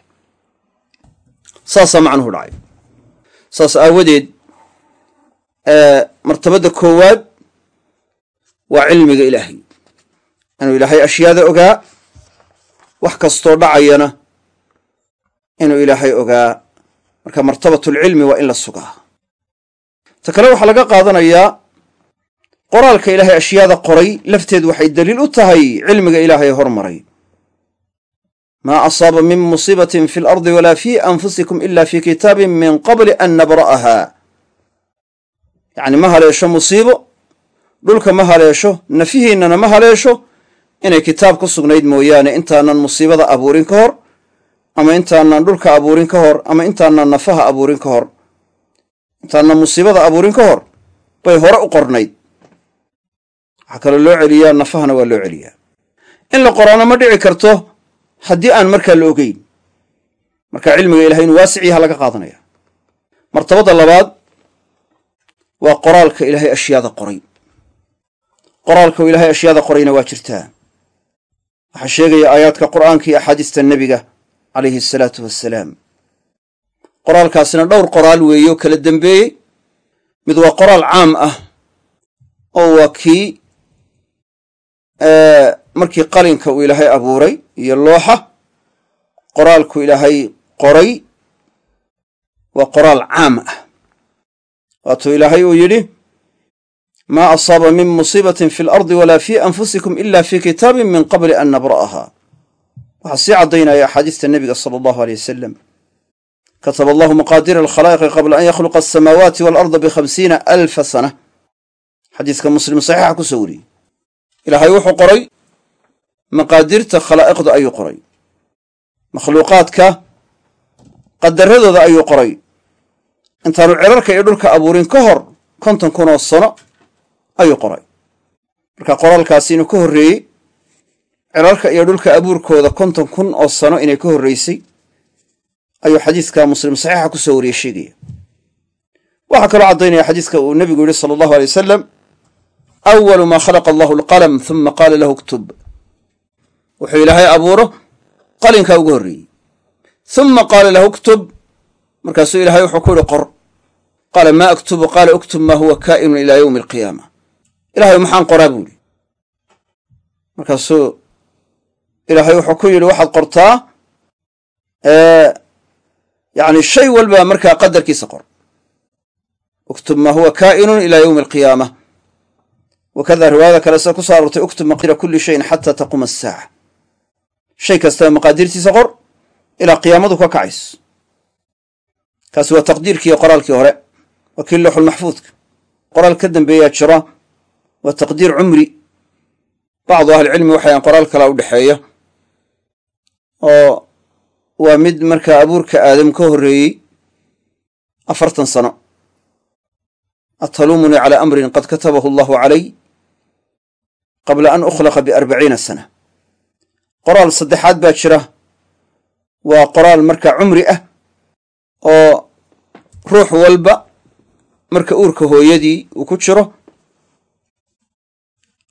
Speaker 1: saasaa macnuhu dhacay. Saas aawadeed martabadda koowaad waa cilmiga ilaahay. Inuu ilaahay ashyaada ogaa wax kastoo dhacayana inuu ilaahay ogaa. Marka martabatulcilmi waa in la sugaa ta kale waxaa laga qaadanayaa qoraalka ilaahay ashyaada qoray lafteedu waxay daliil u tahay cilmiga ilaahay hormaray. Maa asaaba min musiibatin fi alardi walaa fii anfusikum ila fii kitaabin min qabli an nabra'aha. Yacni ma haleesho musiibo dhulka ma haleesho nafihiinnana ma haleesho inay kitaab ku sugnayd mooyaane intaanan musiibada abuurin ka hor ama intaanan dhulka abuurin ka hor ama intaanan nafaha abuurin ka hor intaanan musiibada abuurin ka hor bay hore u qornayd waxaa kaloo loo celiyaa nafahana waa loo celiyaa. In la qoraana ma dhici karto haddii aan markaa la ogeyn. Marka cilmiga ilahay inuu waasic yaha laga qaadanaya. Martabadda labaad waa qoraalka ilaahay ashyaada qoray. Qoraalka uu ilaahay ashyaada qorayna waa jirtaa waxaa sheegaya aayaadka qur'aanka iyo axaadiista nebiga calayhi asalaatu wassalaam qoraalkaasina dhowr qoraal weeye oo kala dembeeyey mid waa qoraal caam ah oo waa kii markii qalinka uu ilaahay abuuray iyo looxa. Qoraalku ilaahay qoray waa qoraal caam ah. Waatuu ilaahay uu yidhi maa asaaba min musiibatin fi alardi walaa fii anfusikum ila fii kitaabin min qabli an nabra'aha. Waxaa sii caddaynaya axaadiista nebiga sala allahu aleyh wasalam kataba allahu maqaadira alkhalaa'iqi qabla an yakhluqa alsamaawaati waalarda bikhamsiina alfa sana xadiiska muslim saxiixa ku soo wariyey ilaahay wuxuu qoray maqaadirta khalaa'iqda ayuu qoray makhluuqaadka qadaradooda ayuu qoray intaanu cirarka iyo dhulka abuurin ka hor konton kunoo sano ayuu qoray marka qoraalkaasi inuu ka horreeyey cirarka iyo dhulka abuurkooda konton kun oo sano inay ka horreysay ayuu xadiiska muslim saxiixa ku soo wariyey sheegaya waxaa kaloo caddaynaya xadiiska uu nebigu yihi sala allahu alay wasalam awalu maa khalaqa allahu alqalam huma qaala lahu uktub wuxuu ilaahay abuuro qalinkaa ugu horreeyey huma qaala lahu uktub markaasuu ilaahay wuxuu ku yihi qor. Qaala maa aktubu? Qaala uktub maa huwa kaa'inun ilaa yowmi alqiyaama. Ilahay maxaan qoraa buu ihi markaasuu ilaahay wuxuu ku yidhi waxaad qortaa yani shay walba markaa qadarkiisa qor. Uktub maa huwa kaa'inun ilaa yowmi alqiyaama wakada riwaayada kale sida ku so aroortay uktub maqdira kulli shayin xata taquuma asaaca shay kastaba maqaadirtiisa qor ilaa qiyaamadu ka kacayso. Kaasi waa taqdiirkii qoraalkii hore. Waa kii looxulmaxfuudka qoraal ka dambeeyaa jira waa taqdiir cumri. Bacdu ahlicilmi waxayan qoraal kalaa u dhexeeya oo waa mid markaa abuurka aadam ka horreeyey afartan sano. Ataluumunii calaa amrin qad katabahu allahu calay qabla an ukhlaqa biarbaciina sana. Qoraal saddexaad baa jira. Waa qoraal markaa cumri ah oo ruux walba marka uurka hooyadii uu ku jiro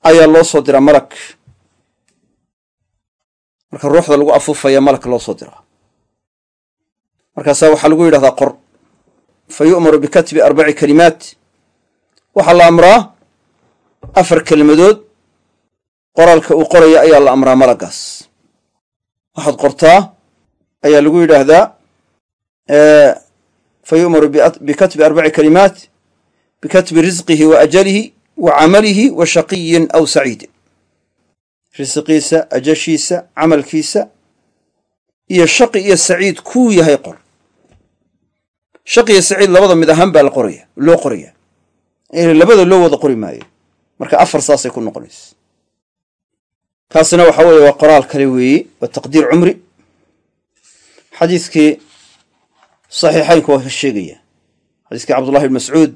Speaker 1: ayaa loo soo diraa malak. Marka ruuxda lagu afuufaya malak loo soo diraa markaasaa waxaa lagu yidhahdaa qor. Fa yu'maru bikatbi arbaci kalimaat. Waxaa la amraa afar kelimadood qoraalka uu qoraya ayaa la amraa malagaas waxaad qortaa ayaa lagu yidhaahdaa fa yu'maru bikatbi arbaci kalimaat bikatbi risqihi wa ajalihi wa camalihi wa shaqiyin aw saciidin risqiisa ajashiisa camalkiisa iyo shaqi iyo saciid kuu yahay qor shaqi iyo saciid labada mid ahaan baa la qoraya loo qoraya. Labada loo wada qori maayo. Marka afar saasay ku noqonaysa. Kaasina waxa weeye waa qoraal kale weeye waa taqdiir cumri. Xadiiskii saxiixaynku waa ka sheegaya. Xadiiskii cabdullahi bn mascuud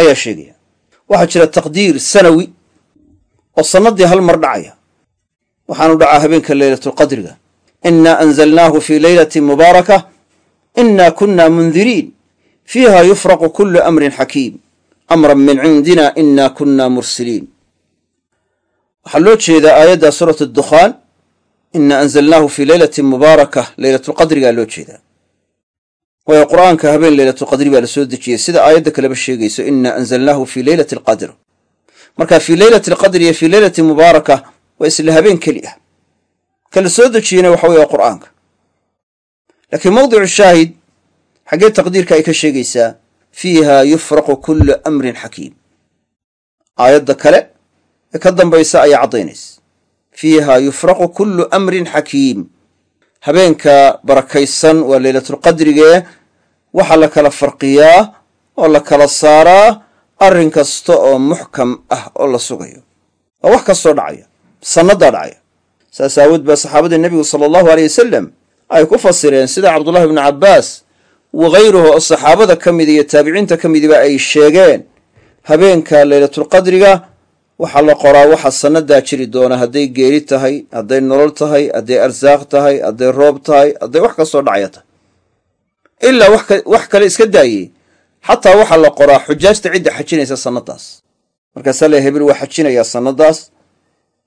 Speaker 1: ayaa sheegaya. Waxaa jira taqdiir sanawi oo sannaddii hal mar dhacaya. Waxaanu dhacaa habeenka leylatulqadriga inaa anzalnaahu fii leylatin mubaaraka inaa kunna mundiriin fiiha yufraqu kullu amrin xakiim amran min cindina inaa kunna mursiliin waxaa loo jeedaa aayadda suurat addukhaan inaa anzalnaahu fii leylatin mubaaraka leylatulqadrigaa loo jeedaa waayo qur'aanka habeen leylatulqadri baa la soo dejiyey sida aayadda kaleba sheegayso inaa anzalnaahu fii leylati alqadr marka fii leylati alqadri iyo fii leylati mubaaraka waa isla habeen keli ah ka la soo dejiyena waxa waa qur'aanka laakiin mawdicu shaahid xaggee taqdiirka ay ka sheegaysaa fiiha yufraqu kullu amrin xakiim aayadda kale ee ka dambaysa ayaa caddaynaysa. Fiiha yufraqu kullu amrin xakiim habeenka barakaysan waa leylatulqadrigee waxaa la kala farqiyaa oo la kala saaraa arrin kasta oo muxkam ah oo la sugayo. Waa wax kastoo dhacaya sannadaa dhacaya. Saas aawood baa saxaabadii nebigu sala allahu aleyh wasalam ay ku fasireen sida cabdullahi bnu cabbaas wakayruhu oo saxaabada ka mid iyo taabiciinta ka midiba ay sheegeen habeenka leylatulqadriga waxaa la qoraa waxa sannadaa jiri doona hadday geeri tahay hadday nolol tahay hadday arsaaq tahay hadday roob tahay hadday wax kastoo dhacya tahay. Ilaa wax kale iska daayey. Xataa waxaa la qoraa xujaajta cidda xajinaysa sannadaas markaasaa le hebel waa xajinayaa sannadaas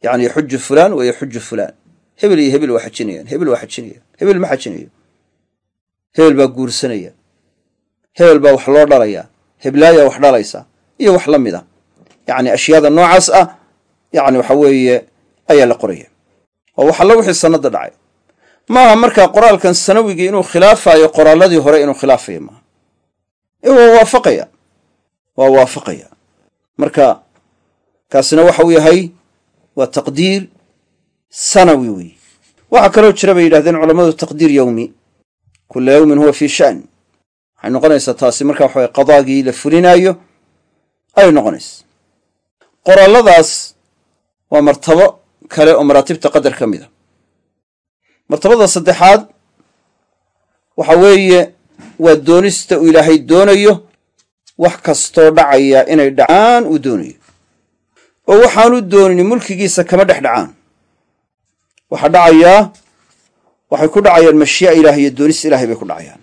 Speaker 1: yacni xuju fulaan wa yaxuju fulaan hebel iyo hebel waa xajinayaan hebel waa xajinayaan hebel ma xajinayo hebel baa guursanaya hebel baa wax loo dhalayaa heblaayaa wax dhalaysa iyo wax la mid a yacni ashyaada noocaas ah yacni waxa weeye ayaa la qoraya. Oo wax alla wixii sannada dhacay. Maaha markaa qoraalkan sanawigii inuu khilaafayo qoraalladii hore inuu khilaafayo maaha. Ee waa waafaqaya waa waafaqaya. Marka kaasina waxa uu yahay waa taqdiir sanawi wey waxaa kaloo jira bay yidhahdeen culammadu taqdiir yowmi kula yowmin huwa fii shan waxay noqonaysaa taasi marka waxa weye qadaagii la fulinaayo ayay noqonaysa qoraalladaas waa martabo kale oo maraatibta qadar ka mid a. Martabada saddexaad waxa weeye waa doonista uu ilaahay doonayo wax kastoo dhacaya inay dhacaan uu doonayo. Oo waxaanu doonin mulkigiisa kama dhex dhacaan waxaa dhacayaa waxay ku dhacayaan mashii'a ilaah iyo doonis ilahay bay ku dhacayaan.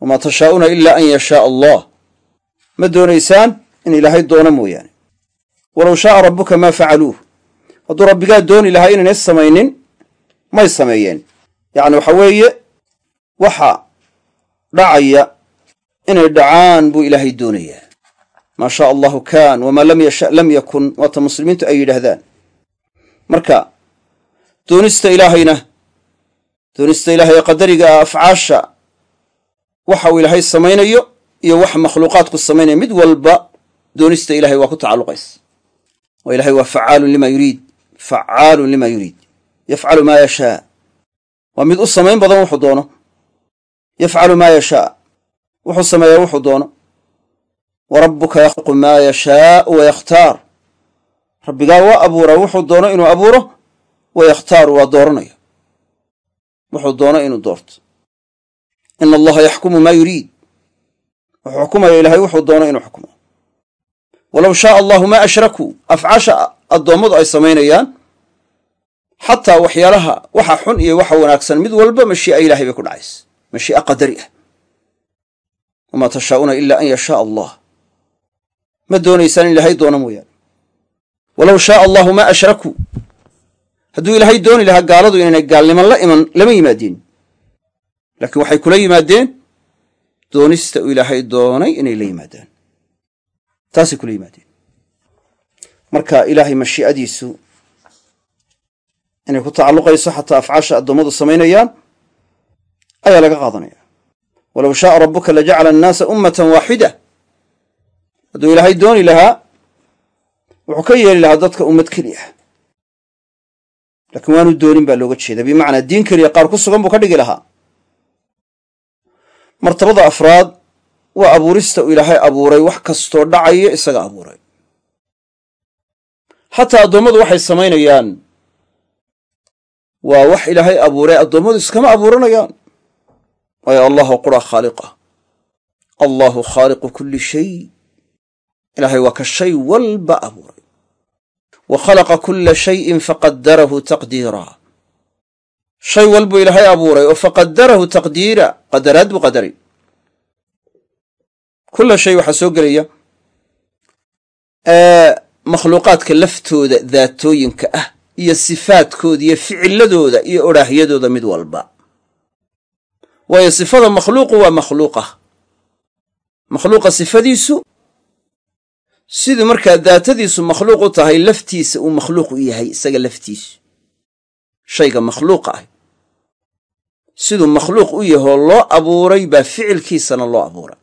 Speaker 1: Wamaa tashaa'uuna ilaa an yashaa allah. Ma doonaysaan in ilaahay doono mooyaane. Walow shaaa rabbuka maa facaluuh hadduu rabbigaa dooni lahaa inaynay samaynin may sameeyeen. Yacni waxa weeye waxa dhacaya inay dhacaan buu ilaahay doonayaa. Maa shaa allahu kaan wamaa lam yasha lam yakun waata muslimiintu ay yidhaahdaan. Marka doonista ilaahayna doonista ilaahay qadariga ah afcaasha waxa uu ilaahay samaynayo iyo wax makhluuqaadku samaynaya mid walba doonista ilahay waa ku tacalluqaysa. Oo ilahay waa facaalun lima yuriid facaalun lima yuriid. Yafcalu maa yashaa. Waa mid u samayn badan wuxuu doono. Yafcalu maa yashaa. Wuxuu sameeyaa wuxuu doono. Wa rabbuka yakhluqu maa yashaau wa yakhtaar. Rabbigaa waa abuuraa wuxuu doono inuu abuuro wa yakhtaaru waa dooranaya. Wuxuu doono inuu doorto. Ina allaha yaxkumu maa yuriid. Wuxuu xukumaya ilahay wuxuu doono inuu xukumo. Walow shaaa allahu maa ashrakuu afcaasha addoommadu ay samaynayaan xataa waxyaalaha waxa xun iyo waxa wanaagsan mid walba mashii'a ilahay bay ku dhacaysa. Mashii'a qadari ah. Wamaa tashaa'uuna ilaa an yashaaa allah ma doonaysaan in ilaahay doono mooyaane. Walow shaaa allahu maa ashrakuu hadduu ilaahay dooni lahaa gaaladu inaynay gaalniman la iman lama yimaadeen laakiin waxay kula yimaadeen doonista uu ilaahay doonay inay la yimaadaan. Taasay kula yimaadeen. Marka ilaahay mashii'adiisu inay ku tacalluqayso xataa afcaasha addoommadu samaynayaan ayaa laga qaadanaya. Walow shaaa rabbuka lajacala annaasa ummatan waaxida. Hadduu ilaahay dooni lahaa wuxuu ka yeeli lahaa dadka ummad keliya laakiin waanu doonin baa looga jeeda bimacnaa diin keliya qaar ku sugan buu ka dhigi lahaa. Martabada afraad waa abuurista uu ilaahay abuuray wax kastoo dhacayo isaga abuuray. Xataa addoommadu waxay samaynayaan. Waa wax ilaahay abuuray addoommadu iskama abuuranayaan. Waayo allahu qura khaaliqa. Allahu khaaliqu kulli shay. Ilaahay waa ka shay walba abuuray wa khalaqa kulla shayin faqadarahu taqdiira shay walbuu ilaahay abuuray oo faqadarahu taqdiira qadaraad buu qadaray kulla shay waxaa soo gelaya makhluuqaadka laftooda daatooyinka ah iyo sifaadkooda iyo ficiladooda iyo odhaahyadooda mid walba. Waayo sifada makhluuqu waa makhluuqa. Makhluuqa sifadiisu siduu markaa daatadiisu makhluuq u tahay laftiisa uu makhluuq u yahay isaga laftiisu shayga makhluuqa ah. Siduu makhluuq u yahoo loo abuuray baa ficilkiisana loo abuuray.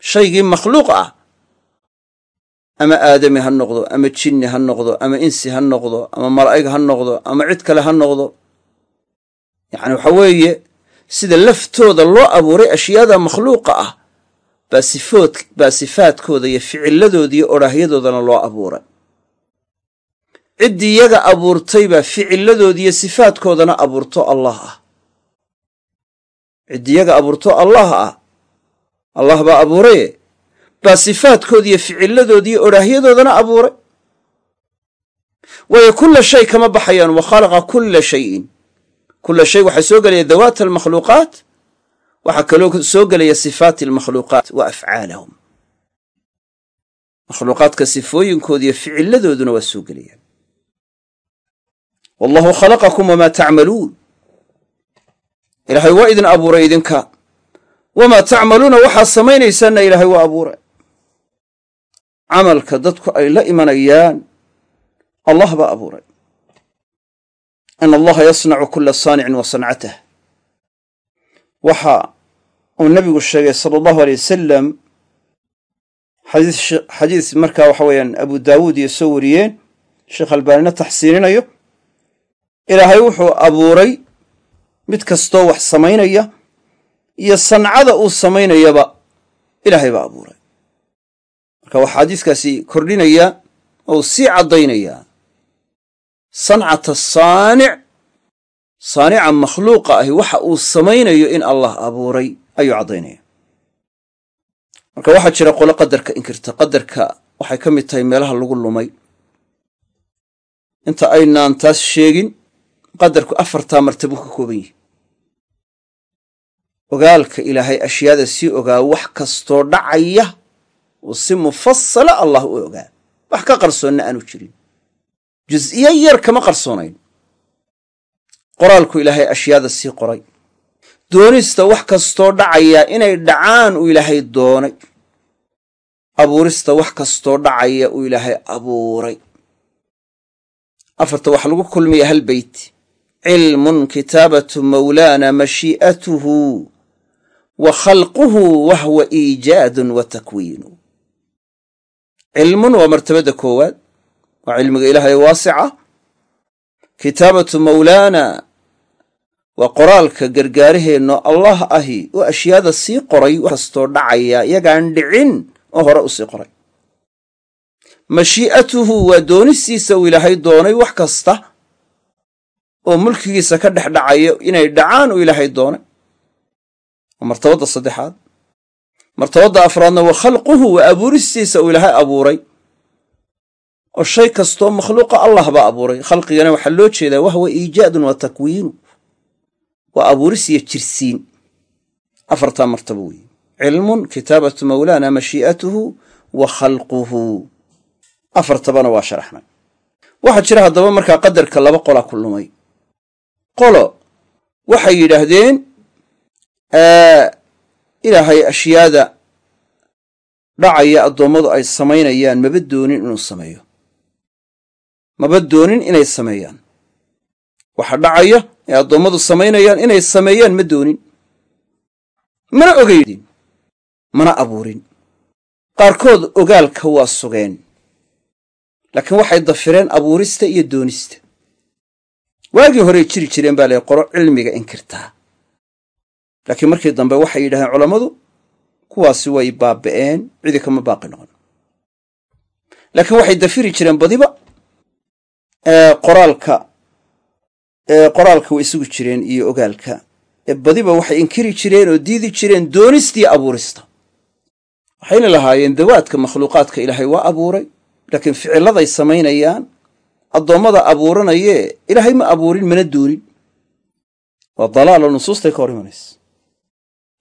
Speaker 1: Shaygii makhluuq ah ama aadami ha noqdo ama jinni ha noqdo ama insi ha noqdo ama malaa'ig ha noqdo ama cid kale ha noqdo. Yacni waxa weeye sida laftooda loo abuuray ashyaada makhluuqa ah baa sifaadkooda iyo ficiladooda iyo odhaahyadoodana loo abuuray. Ciddii yaga abuurtay baa ficiladooda iyo sifaadkoodana abuurto allah ah. Ciddii yaga abuurto allah ah allah baa abuuraye baa sifaadkooda iyo ficiladooda iyo odhaahyadoodana abuuray. Waayo kulla shay kama baxayaan wa khalaqa kulla shayin. Kulla shay waxaa soo gelaya dawaat almakhluuqaat waxaa kaloo soo gelaya sifaati almakhluuqaat wa afcaalahum makhluuqaadka sifooyinkooda iyo ficiladooduna waa soo gelayaan wallahu khalaqakum wamaa tacmaluun ilaahay waa idin abuuray idinka. Wamaa tacmaluuna waxaad samaynaysaanna ilaahay waa abuuray. Camalka dadku ay la imanayaan allah baa abuuray. In allaha yasnacu kula saanicin wa sancatah waxa uu nebigu sheegay sala allahu aley wasalam xadiis markaa waxa weeyaan abu daawuud iyo soo wariyeen sheekh albaanina taxsiininayo ilaahay wuxuu abuuray mid kastoo wax samaynaya iyo sancada uu samaynayaba ilaahay baa abuuray. Marka waxaa xadiiskaasi kordhinaya oo sii caddaynayaa sancata saanic saanica makhluuqa ahi waxa uu samaynayo in allah abuuray ayuu caddaynaya. Marka waxaa jira qolo qadarka inkirta qadarka waxay ka mid tahay meelaha lagu lumay. Inta aynaan taas sheegin qadarku afartaa martabuu ka kooban yihi ogaalka ilaahay ashyaada sii ogaa wax kastoo dhacaya oo si mufasala allah u ogaa. Wax ka qarsoonna aanu jirin. Jus'iyo yar kama qarsoonayn qoraalku ilaahay ashyaada sii qoray. Doonista wax kastoo dhacaya inay dhacaan uu ilaahay doonay. Abuurista wax kastoo dhacaya uu ilaahay abuuray. Afarta waxaa lagu kulmaya hal beyt cilmun kitaabatu mawlaana mashii'atuhu wa khalquhu wahwa iijaadun wa takwiinu. Cilmun waa martabadda koowaad. Waa cilmiga ilaahay waasica. Kitaabatu mawlaana waa qoraalka gargaaraheenno allah ahi oo ashyaada sii qoray wax kastoo dhacaya iyagaan dhicin oo hore u sii qoray. Mashii'atuhu waa doonistiisa uu ilaahay doonay wax kasta oo mulkigiisa ka dhex dhacayo inay dhacaan uu ilaahay doonay. Waa martabadda saddexaad. Martabadda afraadna waa khalquhu waa abuuristiisa uu ilaahay abuuray. Oo shay kastoo makhluuqa allah baa abuuray. Khalqigana waxaa loo jeedaa wahwa iijaadun wa takwiinu waa abuuris iyo jirsiin. Afartaa martabo weeye cilmun kitaabatu mawlaana mashii'atuhu wa khalquhu. Afartabana waa sharaxnay. Waxaa jira haddaba markaa qadarka laba qola ku lumay. Qolo waxay yidhaahdeen ilaahay ashyaada dhacaya addoommadu ay samaynayaan maba doonin inuu sameeyo. Maba doonin inay sameeyaan. Waxa dhacaya ee addoommadu samaynayaan inay sameeyaan ma doonin. Mana ogeydin mana abuurin. Qaarkood ogaalka waa sugeen. Laakiin waxay dafireen abuurista iyo doonista. Waagii horey jiri jireen baa lay qoro cilmiga inkirtaa laakiin markii dambe waxay yidhahdeen culammadu kuwaasi way baaba'een cidi kama baaqi noqon. Laakiin waxay dafiri jireen badiba qoraalka qoraalka way isugu jireen iyo ogaalka. Ee badiba waxay inkiri jireen oo diidi jireen doonistiiyo abuurista. Waxayna lahaayeen dawaadka makhluuqaadka ilaahay waa abuuray laakiin ficilladay samaynayaan addoommada abuuranayee ilaahay ma abuurin mana doonin. Waa dalaalo nusuustay ka hor imanaysa.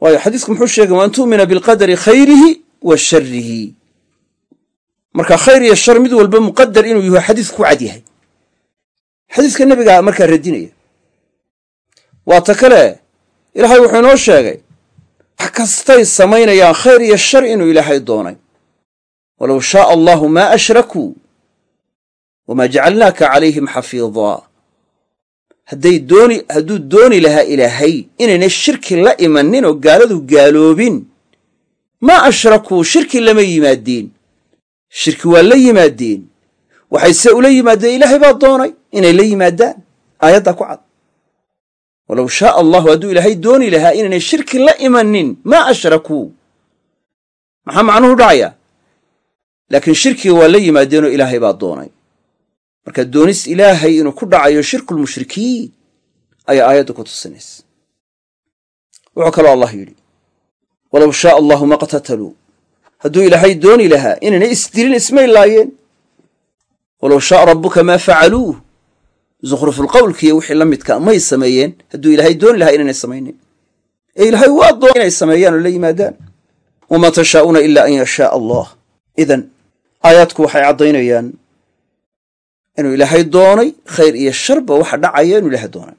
Speaker 1: Waayo xadiisku muxuu sheegay waan tu'mina bilqadari khayrihi wa sharrihi. Marka khayr iyo shar mid walba muqadar inuu yaho xadiisku ku cad yahay xadiiska nebigaa markaa radinaya. Waa ta kale ilaahay wuxuu inoo sheegay wax kastay samaynayaan khayr iyo shar inuu ilaahay doonay. Walow shaaa allahu maa ashrakuu wamaa jacalnaaka calayhim xafiidaa hadday dooni hadduu dooni lahaa ilaahay inaynay shirki la imanin oo gaaladu gaaloobin. Maa ashrakuu shirki lama yimaadeen shirki waa la yimaadeen waxayse ula yimaadeen ilaahay baa doonay inay la yimaadaan aayaddaa ku cad. Walow shaaa allahu hadduu ilaahay dooni lahaa inaynay shirki la imanin maa ashrakuu maxaa macnuhu dhacayaa laakiin shirkiga waa la yimaadeenoo ilaahay baa doonay. Marka doonis ilaahay inuu ku dhacayo shirkulmushrikiin ayaa aayadda ku tusinaysa. Wuxuu kaloo allah yidhi walow shaaa allahu ma qtataluu hadduu ilaahay dooni lahaa inaynay isdilin ismay laayeen walow shaaa rabbuka maa facaluuh zukhrufulqowlkiiyo wixii la midka may sameeyeen hadduu ilaahay dooni lahaa inaynay samaynin ee ilaahay waa doon inay sameeyaan oo la yimaadaan. Wamaa tashaa'uuna ila an yashaaa allah. Idan aayaadku waxay caddaynayaan inuu ilaahay doonay khayr iyo sharba waxa dhacaya inuu ilaahay doonay.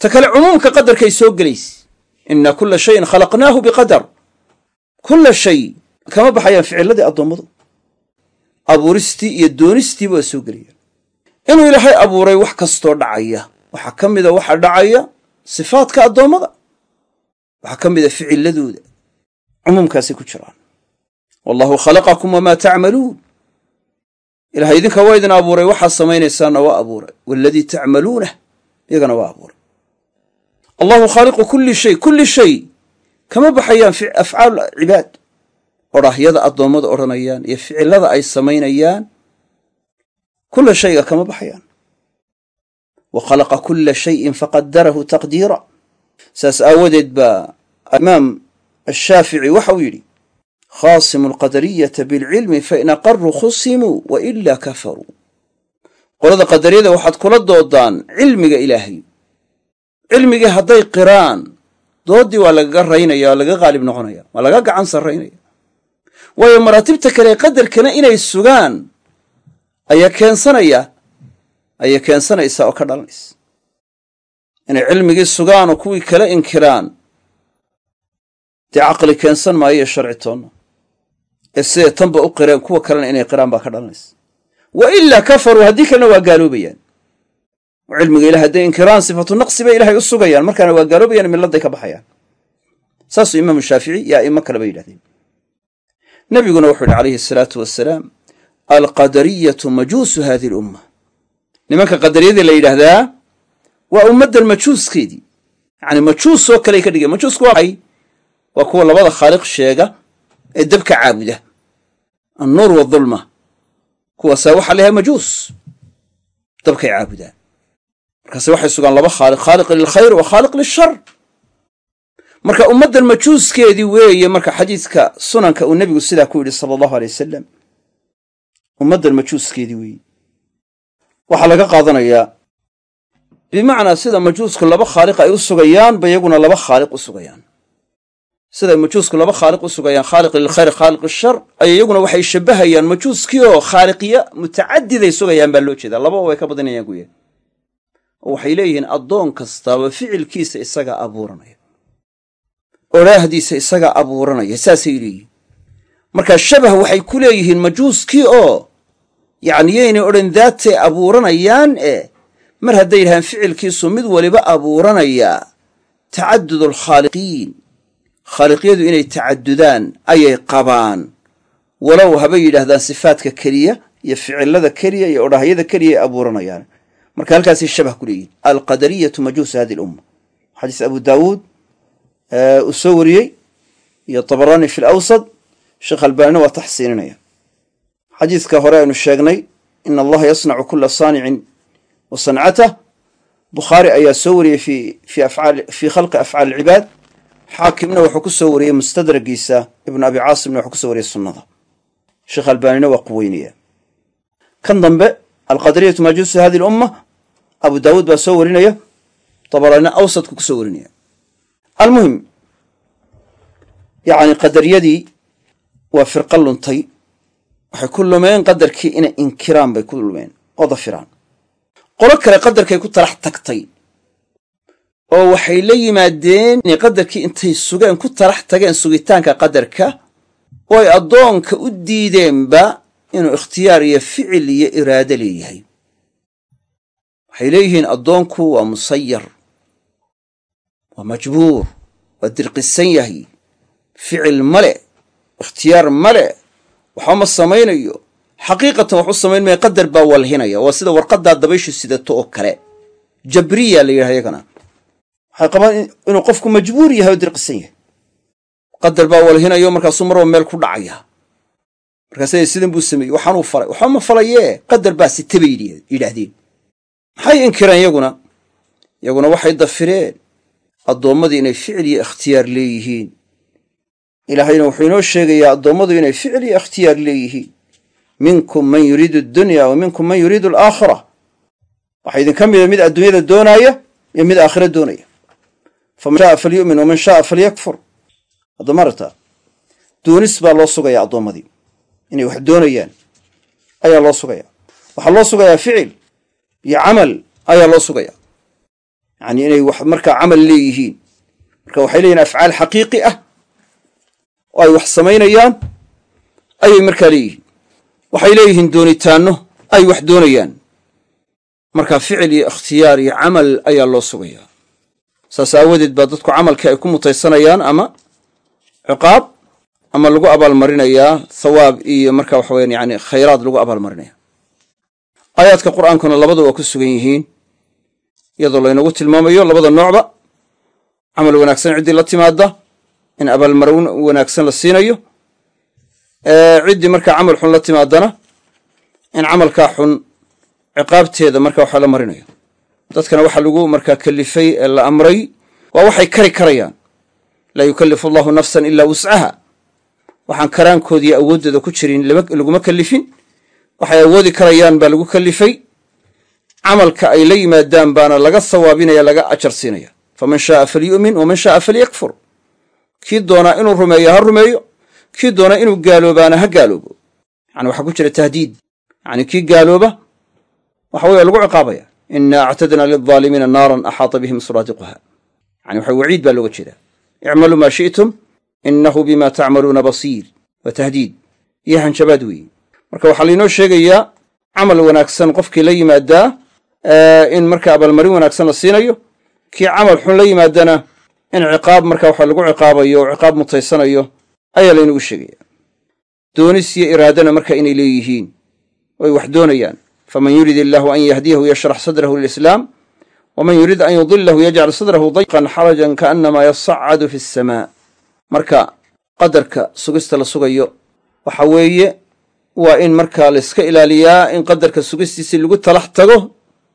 Speaker 1: Ta kale cumuumka qadarkay soo gelaysa inna kulla shayin khalaqnaahu biqadar. Kulla shay kama baxayaan ficilladii addoommadu abuuristii iyo doonistiiba waa soo gelayaan inuu ilaahay abuuray wax kastoo dhacaya. Waxaa ka mida waxa dhacaya sifaadka addoommada. Waxaa ka mida ficilladooda. Cumuumkaasay ku jiraan. Wallahu khalaqakum wamaa tacmaluun ilahay idinka waa idin abuuray waxaad samaynaysaanna waa abuuray. Waaladii tacmaluunah iyagana waa abuuray. Allahu khaaliqu kulli shay kulli shay. Kama baxayaan afcaal cibaad odhaahyada addoommada odhanayaan iyo ficillada ay samaynayaan kulla shayga kama baxayaan. Wa khalaqa kulla shayin faqadarahu taqdiira. Saas aawadeed baa imaam ashaafici waxa uu yidhi khaasimu alqadariyata bilcilmi fain aqaruu khusimuu wa ilaa kafaruu qolada qadariyada waxaad kula doodaan cilmiga ilaahay. Cilmigii hadday qiraan dooddii waa lagaga raynaya waa laga qaalib noqonaya waa laga gacan sarraynaya waayo maraatibta kale qadarkana inay sugaan ayaa keensanaya ayay keensanaysaa oo ka dhalanaysa. Inay cilmigii sugaan oo kuwii kala inkiraan dee caqli keensan maayo iyo sharci toonna ee siday tanba u qireen kuwa kalena inay qiraan baa ka dhalanaysa. Wa ilaa kafaruu haddii kalena waa gaaloobayaan. Oo cilmiga ilahi hadday inkiraan sifatu naqsi bay ilahay u sugayaan. Markaana waa gaaloobayaan milladay ka baxayaan. Saasuu imaamu shaafici iyo a'imo kaleba yidhahdeen nebiguna wuxuu yidhi calayhi asalaatu wasalaam alqadariyatu majuusu hadihi alumma nimanka qadariyadii la yidhaahdaa waa ummaddan majuuskeedii. Yacni majuusoo kaley ka dhigeen. Majuusku waa waa kuwa labada khaaliq sheega ee dabka caabuda. Annuur wadulma kuwaasaa waxaa layahay majuus dabkay caabudaan markaase waxay sugaan laba khaaliq khaaliq lilkhayr wa khaaliq lilshar marka ummaddan majuuskeedii weeye marka xadiidka sunanka uu nebigu sidaa ku yidhi sala allahu aley wasalam ummaddan majuuskeedii weeye. Waxaa laga qaadanayaa bimacnaa sida majuusku laba khaaliq ay u sugayaan ba iyaguna laba khaaliq u sugayaan. Siday majuusku laba khaaliq u sugayaan khaaliq lilkhayr khaaliq lishar ay iyaguna waxay shabbahayaan majuuskii oo khaaliqya mutacadiday sugayaan baa loo jeedaa. Lababa way ka badanayaan guya oo waxay leeyihiin addoon kastaaba ficilkiisa isagaa abuuranaya odhaahdiisa isagaa abuuranaya saasay leeyihiin markaa shabah waxay ku leeyihiin majuuskii oo yacni yaynay odhan daatay abuuranayaan ee mar hadday yidhahaan ficilkiisu mid waliba abuuranayaa tacadud alkhaaliqiin khaaliqyadu inay tacadudaan ayay qabaan. Walow habay yidhaahdaan sifaadka keliya iyo ficilada keliya iyo odhahyada keliya ay abuuranayaan. Marka halkaasay shabah ku leeyihiin alqadariyatu majuusu hadi lumma. Xadiis abu daawuud uu soo wariyey iyo tabaraani fi lawsad sheekh albaanina waa taxsiininaya. Xadiiska hore aynu sheegnay ina allaha yasnacu kula saanicin wa sancatah bukhaari ayaa soo wariyey fii khalqi afcaal alcibaad xaakimna wuxuu ku soo wariyey mustadragiisa ibnu abi caasimna wuxuu ku soo wariyey sunnada. Sheekh albaanina waa quweynaya kan dambe alqadariyatu majuusu hadi lumma abu daawuud baa soo warinaya dabaraanina awsadku ku soo warinaya almuhim yacni qadariyadii waa firqa luntay. Waxay ku lumeen qadarkii inay inkiraan bay ku lumeen oo dafiraan. Qolo kale qadarkay ku talax tagtay oo waxay la yimaadeen inay qadarkii intay sugeen ku talax tageen sugitaanka qadarka oo ay addoonka u diideenba inuu ikhtiyaar iyo ficil iyo iraado leeyahay. Waxay leeyihiin addoonku waa musayar waa majbuur waa dirqisan yahay. Ficil male ikhtiyaar male waxba ma samaynayo. Xaqiiqatan wax u samayn maya qadar baa walhinaya. Waa sida warqaddaa dabayshu sidato oo kale. Jabriya la yidhaha yagana waxay qabaan inuu qofku majbuur yahay oo dirqisan yahay. Qadar baa walhinayo markaasuu marba meel ku dhacaya. Markaasa sidan buu sameeyey. Waxaanuu falay. Waxba ma falayee. Qadar baa site bay yidhaahdeen. Maxay inkireen yaguna yaguna waxay dafireen addoommadii inay ficil iyo ikhtiyaar leeyihiin. Ilaahayna wuxuu inoo sheegayaa addoommadu inay ficil iyo ikhtiyaar leeyihiin. Minkum man yuriidu addunya wa minkum man yuriidu alaakhira waxaa idinka mida mid adduunyada doonaaya iyo mid aakhira doonaya. Faman shaaa falyu'min waman shaaa falyakfur. Addamarata doonis baa loo sugayaa addoommadii inay wax doonayaan ayaa loo sugayaa. Waxaa loo sugayaa ficil iyo camal ayaa loo sugayaa yacni inay wax markaa camal leeyihiin. Marka waxay leeyihiin afcaal xaqiiqi ah oo ay wax samaynayaan ayay markaa leeyihiin. Waxay leeyihiin doonitaanno ay wax doonayaan. Marka ficil iyo ikhtiyaar iyo camal ayaa loo sugayaa. Saas aawadeed baa dadku camalkii ay ku mutaysanayaan ama ciqaab ama lagu abaalmarinayaa thawaab iyo marka waxa weyaan yani khayraad lagu abaalmarinaya aayaadka qur'aankuna labada waa ku sugan yihiin iyadoo laynagu tilmaamayo labada noocba camal wanaagsan ciddii la timaada in abaalmarin wanaagsan la siinayo. Ciddii markaa camal xun la timaadana in camalkaa xun ciqaabteeda marka waxa la marinayo. Dadkana waxaa lagu markaa kalifay ee la amray waa waxay kari karayaan. Laa yukallifu allahu nafsan ilaa wuscaha waxaan karaankoodiiyo awooddooda ku jirin laguma kallifin waxay awoodi karayaan baa lagu kallifay camalka ay la yimaadaan baana laga sawaabinaya laga ajar siinaya faman shaaa falyu'min waman shaaa falyakfur. Kii doonaa inuu rumeeyo ha rumeeyo. Kii doonaa inuu gaaloobaana ha gaaloobo. Yani waxaa ku jira tahdiid. Yani kii gaalooba waxa weye lagu ciqaabaya. Ina actadna lilظaalimiina naaran axaata bihim suraadiquha yani waxa waciid baa looga jeedaa. Icmaluu maa shi'tum inahu bima tacmaluuna basiir. Waa tahdiid. Iyo hanjabaad weeye marka waxaa lainoo sheegayaa camal wanaagsan qofkii la yimaadaa in marka abaalmarin wanaagsan la siinayo kii camal xun la yimaadana in ciqaab marka waxa lagu ciqaabayo oo ciqaab mutaysanayo ayaa laynagu sheegaya. Doonis iyo iraadana marka inay leeyihiin oy wax doonayaan. Faman yurid illaahu an yahdiyahu yashrax sadrahu lilislaam waman yurid an yudilahu yajcal sadrahu dayqan xarajan kaannamaa yasacadu fi asamaa marka qadarka sugista la sugayo waxa weeye waa in markaa la iska ilaaliyaa in qadarka sugistiisii lagu talax tago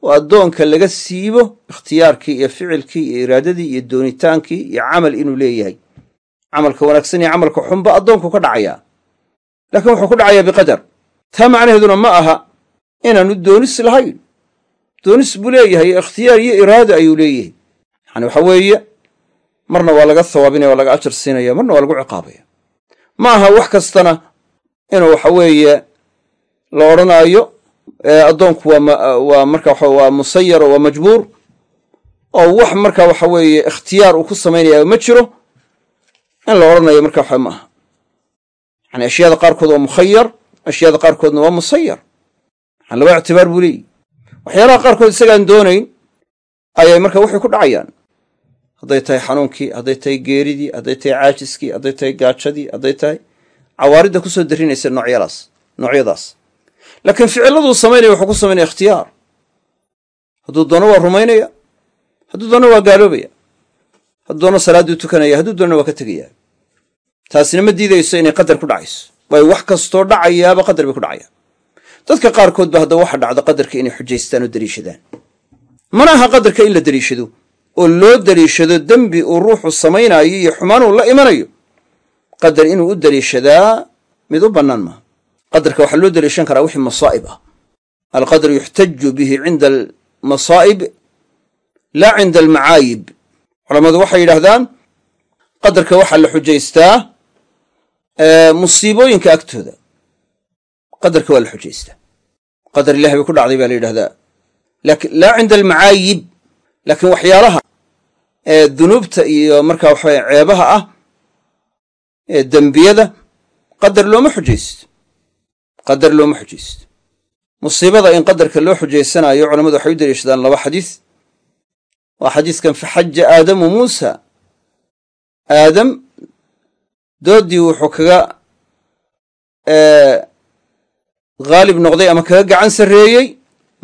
Speaker 1: oo addoonka laga siibo ikhtiyaarkii iyo ficilkii iyo iraadadii iyo doonitaankii iyo camal inuu leeyahay. Camalka wanaagsan iyo camalka xunba addoonku ka dhacayaa laakiin wuxuu ku dhacayaa biqadar. Taa macnaheeduna ma aha inaanu doonis lahayn. Doonis buu leeyahay ikhtiyaar iyo iraada ayuu leeyahay. Yani waxa weeye marna waa laga hawaabinaya waa laga ajar siinaya marna waa lagu ciqaabaya. Ma aha wax kastana inuu waxa weeye la odhanaayo addoonku waa marka waa musayar waa majbuur. Oo wax marka waxa weeye ikhtiyaar uu ku samaynaya ma jiro. In la odhanayo marka waxa ma aha. Yani ashyaada qaarkood waa mukhayar ashyaada qaarkoodna waa musayar yani laba ictibaar buu leeyihi waxyaalaha qaarkood isagaan doonayn ayay marka waxay ku dhacayaan. Hadday tahay xanuunkii hadday tahay geeridii hadday tahay caajiskii hadday tahay gaajadii hadday tahay cawaaridda ku soo darinaysa noocyadaas noocyadaas laakiin ficilladuu samaynaya wuxuu ku samaynaya ikhtiyaar. Hadduu doono waa rumaynaya hadduu doono waa gaaloobaya hadduu doono salaadduu tukanaya hadduu doonona waa ka tegaya taasina ma diidayso inay qadar ku dhacayso. Waayo wax kastoo dhacayaaba qadar bay ku dhacayaan. Dadka qaarkood ba haddaba waxa dhacda qadarka inay xujaystaan oo daliishadaan mana aha qadarka in la daliishado oo loo daliishado dembi uu ruuxu samaynaayo iyo xumaan uu la imanayo. Qadar inuu u daliishadaa mid u bannaan maaha qadarka waxaa loo daliishan karaa wixii masaa'ib ah. Alqadru yuxtaju bihi cinda almasaa'ib laa cinda almacaayib. Culammadu waxay yidhaahdaan qadarka waxaa la xujaystaa musiibooyinka agtooda. Qadarka waa la xujaystaa. Qadar ilahi bay ku dhacday baa la yidhahdaa laa cinda almacaayib laakiin waxyaalaha dunuubta iyo marka waxa ceebaha ah ee dembiyada qadar looma xujaysto qadar looma xujaysto. Musiibada in qadarka loo xujaysanayo culamadu waxay u daliishadaan laba xadiis. Waa xadiiskan faxaja aadamu muusa. Aadam dooddii wuxuu kaga haalib noqday ama kaga gacan sarreeyey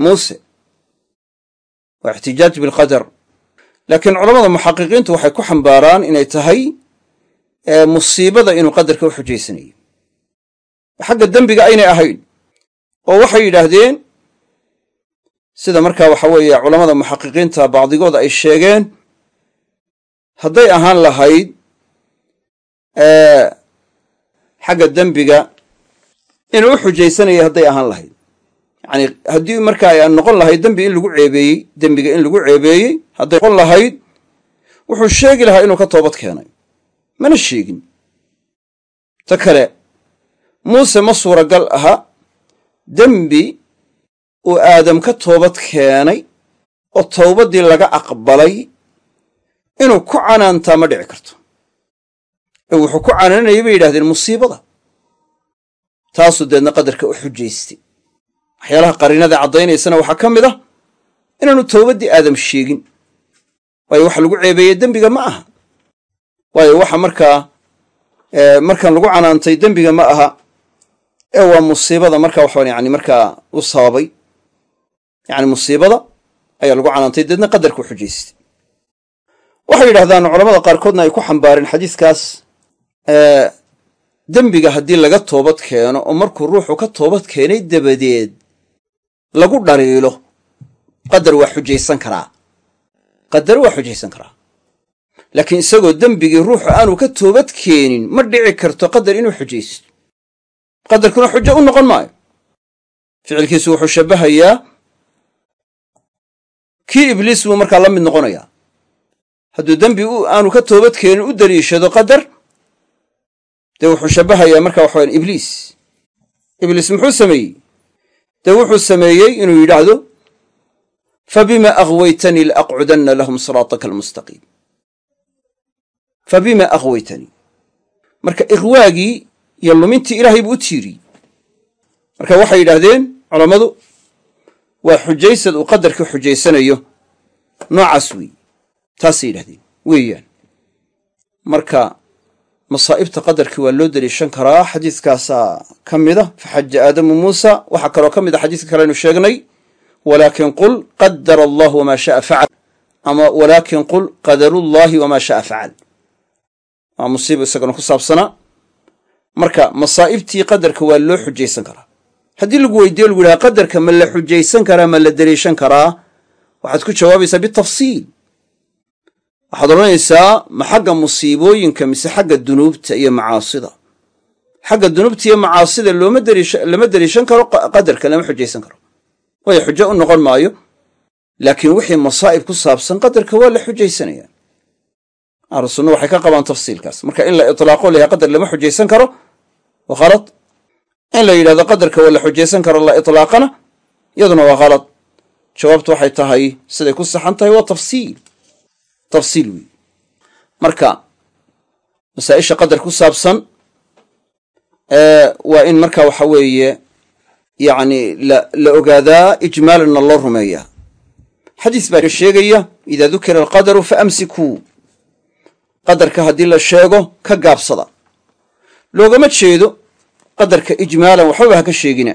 Speaker 1: muuse. Waa ixtijaaj bilqadar laakiin culamada muxaqiqiintu waxay ku xambaaraan inay tahay musiibada inuu qadarka u xujaysanayo xagga dembiga aynay ahayn oo waxay yidhaahdeen sida markaa waxa weeye culamada muxaqiqiinta bacdigood ay sheegeen hadday ahaan lahayd xagga dembiga inuu u xujaysanaya hadday ahaan lahayd. Yacni haddii markaa ay noqon lahayd dembi in lagu ceebeeyey dembiga in lagu ceebeeyey hadday noqon lahayd wuxuu sheegi lahaa inuu ka toobad keenay. Mana sheegin. Ta kale muuse ma suuragal aha dembi uu aadam ka toobad keenay oo towbaddii laga aqbalay inuu ku canaantaa ma dhici karto. Ee wuxuu ku canaanayay bay yidhahdeen musiibada. Taasuu deedna qadarka u xujaystay. Waxyaalaha qariinada caddaynaysana waxaa ka mid ah inaanu towbaddii aadam sheegin. Waayo waxa lagu ceebeeyey dembiga ma aha. Waayo waxa markaa markan lagu canaantay dembiga ma aha ee waa musiibada marka waxaan yani markaa u sababay yani musiibada ayaa lagu canaantay deedna qadarka u xujaystay. Waxay yidhahdaan culamada qaarkoodna ay ku xambaareen xadiiskaas dembiga haddii laga toobad keeno oo markuu ruuxu ka toobad keenay dabadeed lagu dhaliilo qadar waa xujaysan karaa. Qadar waa xujaysan karaa. Laakiin isagoo dembigii ruuxu aanu ka toobad keenin ma dhici karto qadar inuu xujaysto qadarkuna xujo u noqon maayo. Ficilkiisu wuxuu shabbahayaa kii ibliis buu markaa la mid noqonayaa hadduu dembi aanu ka toobad keenin u daliishado qadar dee wuxuu shabbahayaa marka waxa wayaan ibliis ibliis muxuu sameeyey? Dee wuxuu sameeyey inuu yidhaahdo fabima aghwaytanii laaqcudanna lahum siraataka almustaqiim fabima aghwaytanii marka ikhwaagii iyo lumintii ilaahay buu u tiiriyey marka waxay yidhaahdeen culammadu waa xujaysad uu qadarka xujaysanayo noocaas weeye taasay yidhahdeen weeyaan. Marka masaa'ibta qadarkii waa loo daliishan karaa. Xadiiskaasaa ka mida faxaja aadamu muusa. Waxaa kaloo ka mid a xadiiska kalenu sheegnay. Walaakin qul qadara allahu wamaa sha'a facal ama walaakin qul qadarullahi wamaa sha'a facal waa musiiba isagana ku saabsanaa marka masaa'ibtii qadarka waa loo xujaysan karaa. Haddii lagu weydiiyo lagu yidhaha qadarka ma la xujaysan karaa ma la daliishan karaa waxaad ku jawaabaysaa bitafsiil. Waxaad odhanaysaa ma xagga musiibooyinka mise xagga dunuubta iyo macaasida? Xagga dunuubta iyo macaasida lama daliishan karo qadarka lama xujaysan karo. Waayo xujo u noqon maayo. Laakiin wixii masaa'ib ku saabsan qadarka waa la xujaysanaya. Ahlu sunna waxay ka qabaan tafsiilkaas. Marka in la itlaaqo layahay qadar lama xujaysan karo waa khalad. In la yidhahdo qadarka waa la xujaysan karo la itlaaqana iyaduna waa khalad. Jawaabtu waxay tahay siday ku saxan tahay waa tafsiil. Tafsiil weeye marka masaa'isha qadar ku saabsan waa in marka waxa weeye yacni la ogaadaa ijmaalanna loo rumeeyaa xadiis baa sheegaya idaa dukira alqadaru fa amsikuu. Qadarka haddii la sheego ka gaabsada loogama jeedo qadarka ijmaalan waxbaba ha ka sheegina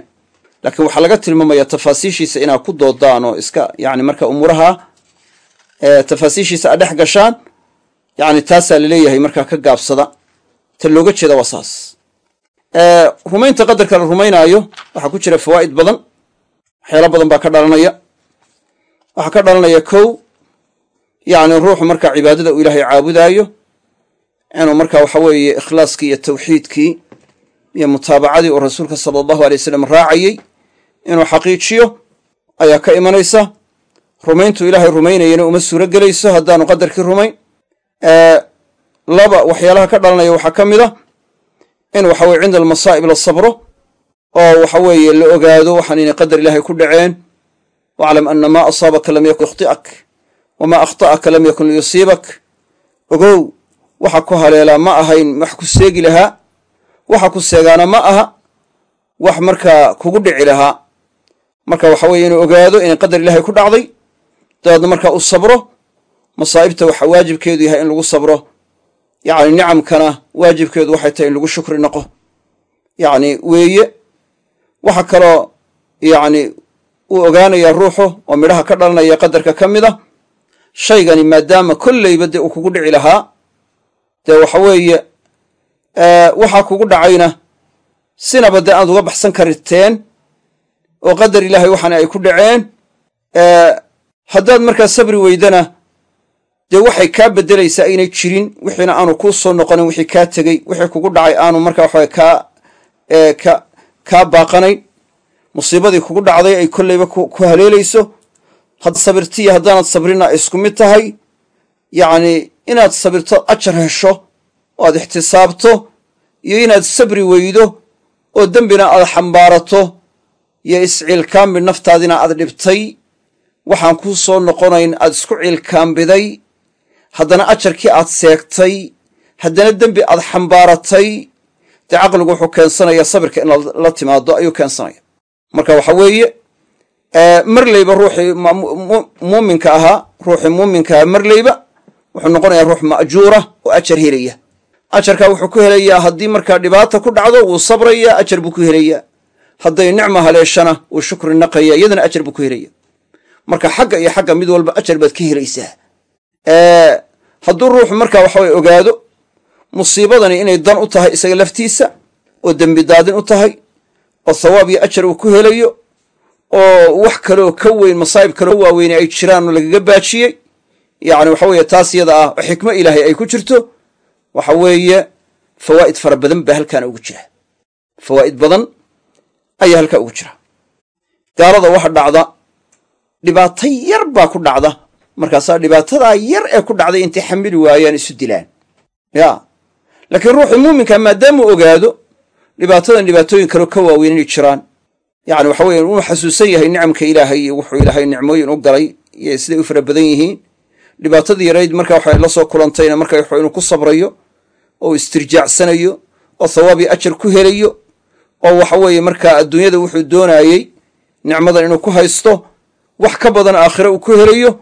Speaker 1: laakiin waxaa laga tilmaamaya tafaasiishiisa inaad ku doodaan oo iska yani marka umuuraha tafaasiishiisa dhex gashaan yani taasaa la leeyahay markaa ka gaabsada. Ta looga jeeda waa saas. Rumaynta qadarka la rumaynaayo waxaa ku jira fawaa'id badan. Waxyaalo badan baa ka dhalanaya. Waxaa ka dhalanaya kow yacni ruuxu markaa cibaadada uu ilaahay caabudaayo inuu markaa waxa weeye ikhlaaskii iyo tawxiidkii iyo mutaabacadii uu rasuulka sala allahu alay wasalam raacayey inuu xaqiijiyo ayaa ka imanaysa. Rumayntu ilaahay rumaynayana uma suuro gelayso haddaanu qadarkii rumayn. Laba waxyaalaha ka dhalanaya waxaa ka mid a in waxa weye cinda almasaa'ib la sabro oo waxa weeye la ogaado waxaan inay qadar ilaahay ku dhaceen. Waclam ana maa asaabaka lam yakun yakhti'ak wamaa akhta'aka lam yakun liyusiibak ogow waxa ku haleelaa ma ahayn wax ku seegi lahaa. Waxa ku seegaana ma aha wax markaa kugu dhici lahaa. Marka waxa weeye inuu ogaado inay qadar ilaahay ku dhacday dabeedna markaa u sabro masaa'ibta waxa waajibkeedu yahay in lagu sabro. Yacni nicamkana waajibkeedu waxay tahay in lagu shukri noqo. Yacni weeye waxa kaloo yacni uu ogaanayaa ruuxu oo midhaha ka dhalanaya qadarka ka mid a shaygani maadaama kolleyba dee uu kugu dhici lahaa dee waxa weeye waxaa kugu dhacayna sinaba dee aad uga baxsan kariteen oo qadar ilaahay waxaana ay ku dhaceen haddaad markaa sabri weydana dee waxay kaa beddelaysaa aynay jirin wixiina aanu kuu soo noqonin wixii kaa tegey wixii kugu dhacay aanu markaa waxawe kaa ka kaa baaqanayn musiibadii kugu dhacday ay kolleyba ku haleelayso had sabirtiiyo haddaanad sabrina ay isku mid tahay yacni inaad sabirto ajar hesho oo aad ixtisaabto iyo inaad sabri weydo oo dembina aad xambaarato iyo isciilkaambi naftaadina aad dhibtay waxaan kuu soo noqonayn aad isku ciilkaambiday haddana ajarkii aad seegtay haddana dembi aad xambaaratay dee caqligu wuxuu keensanaya sabirka in la timaado ayuu keensanaya. Marka waxa weeye marleyba ruuxii muuminka ahaa ruuxii muuminka ahaa marleyba wuxuu noqonayaa ruux ma'juura oo ajar helaya ajarkaa wuxuu ku helayaa haddii markaa dhibaata ku dhacdo wuu sabraya ajar buu ku helayaa. Hadday nicma haleeshana wuu shukri naqaya iyadana ajar buu ku helaya marka xagga iyo xagga mid walba ajar baad ka helaysaa. Hadduu ruuxu markaa waxaweye ogaado musiibadani inay dan u tahay isaga laftiisa oo dembi daadin u tahay oo thawaab iyo ajar uu ku helayo oo wax kaleoo ka weyn masaa'ib kaleo ka waaweyne ay jiraan oo lagaga baajiyey yani waxa weeye taas yada ah oo xikmo ilaahay ay ku jirto waxa weeye fawaa'id fara badan baa halkaana ugu jira. Fawaa'id badan ayaa halkaa ugu jira. Gaalada waxa dhacda dhibaato yar baa ku dhacda. Markaasaa dhibaatadaa yar ee ku dhacday intay xamili waayaan isu dilaan. Ya. Laakiin ruuxu muuminka maadaamuu ogaado dhibaatadan dhibaatooyin kaleo ka waaweyn inay jiraan. Yani waxa weye uu xasuusan yahay nicamka ilaahay wuxuu ilaahay nicmooyin u galay siday u fara badan yihiin dhibaatadii yarayd markaa waxa la soo kulantayna marka inuu ku sabrayo oo istirjaacsanayo oo thawaabi ajar ku helayo oo waxa weeye markaa adduunyada wuxuu doonaayey nicmadan inuu ku haysto wax ka badan aakhire uu ku helayo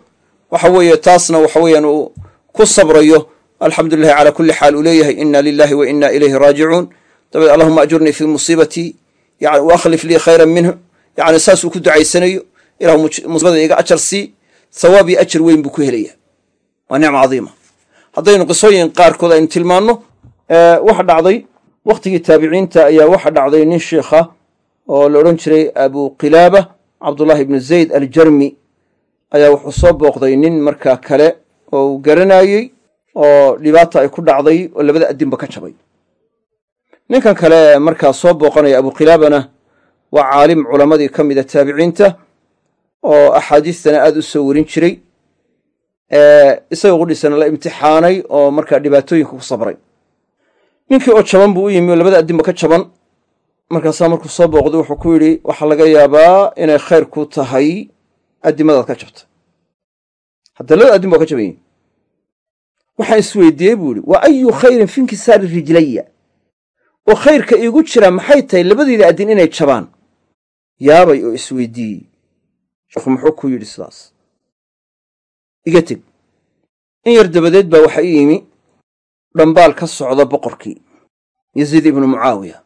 Speaker 1: waxa weeye taasna waxa weeyaan uu ku sabrayo. Alxamdulilahi calaa kulli xaal uu leeyahay inna lilahi wa inna ilayhi raajicuun. Dabeed allahuma ajurnii fii musiibatii yani wa lii khayran minhu. Yani saasuu ku ducaysanayo ilahu musiibada iga ajar sii thawaabii ajar weyn buu ku helaya waa nicma cadiima. Haddaynu qisooyin qaarkood aynu tilmaanno waxa dhacday wakhtigii taabiciinta ayaa waxa dhacday nin sheikha oo la odhan jiray abu qilaaba cabdullahi ibnu zayd aljarmi. Ayaa wuxuu soo booqday nin markaa kale oo uu garanayey oo dhibaata ay ku dhacday oo labada addinba ka jabay. Ninkan kale markaa soo booqanaya abu qilaabana waa caalim culammadii ka mida taabiciinta oo axaadiistana aad u soo warin jiray isagoo qudhisana la imtixaanay oo markaa dhibaatooyinka ku sabray. Ninkii oo jaban buu u yimi oo labada addinba ka jaban. Markaasaa markuu soo booqday wuxuu ku yidhi waxaa laga yaabaa inay khayr ku tahay addimadaad ka jabta. Hadda labada addin ba ka jaban yihiin waxaan isweydiiyey buu yidhi wa ayu khayrin fi inkisaari rijlaya oo khayrka iigu jira maxay tahay labadiida addin inay jabaan? Yaabay oo isweydiiyey sheekhu muxuu ku yidhi sidaas iga teg in yar dabadeed baa waxa ii yimi dhambaal ka socda boqorkii yaziid ibnu mucaawiya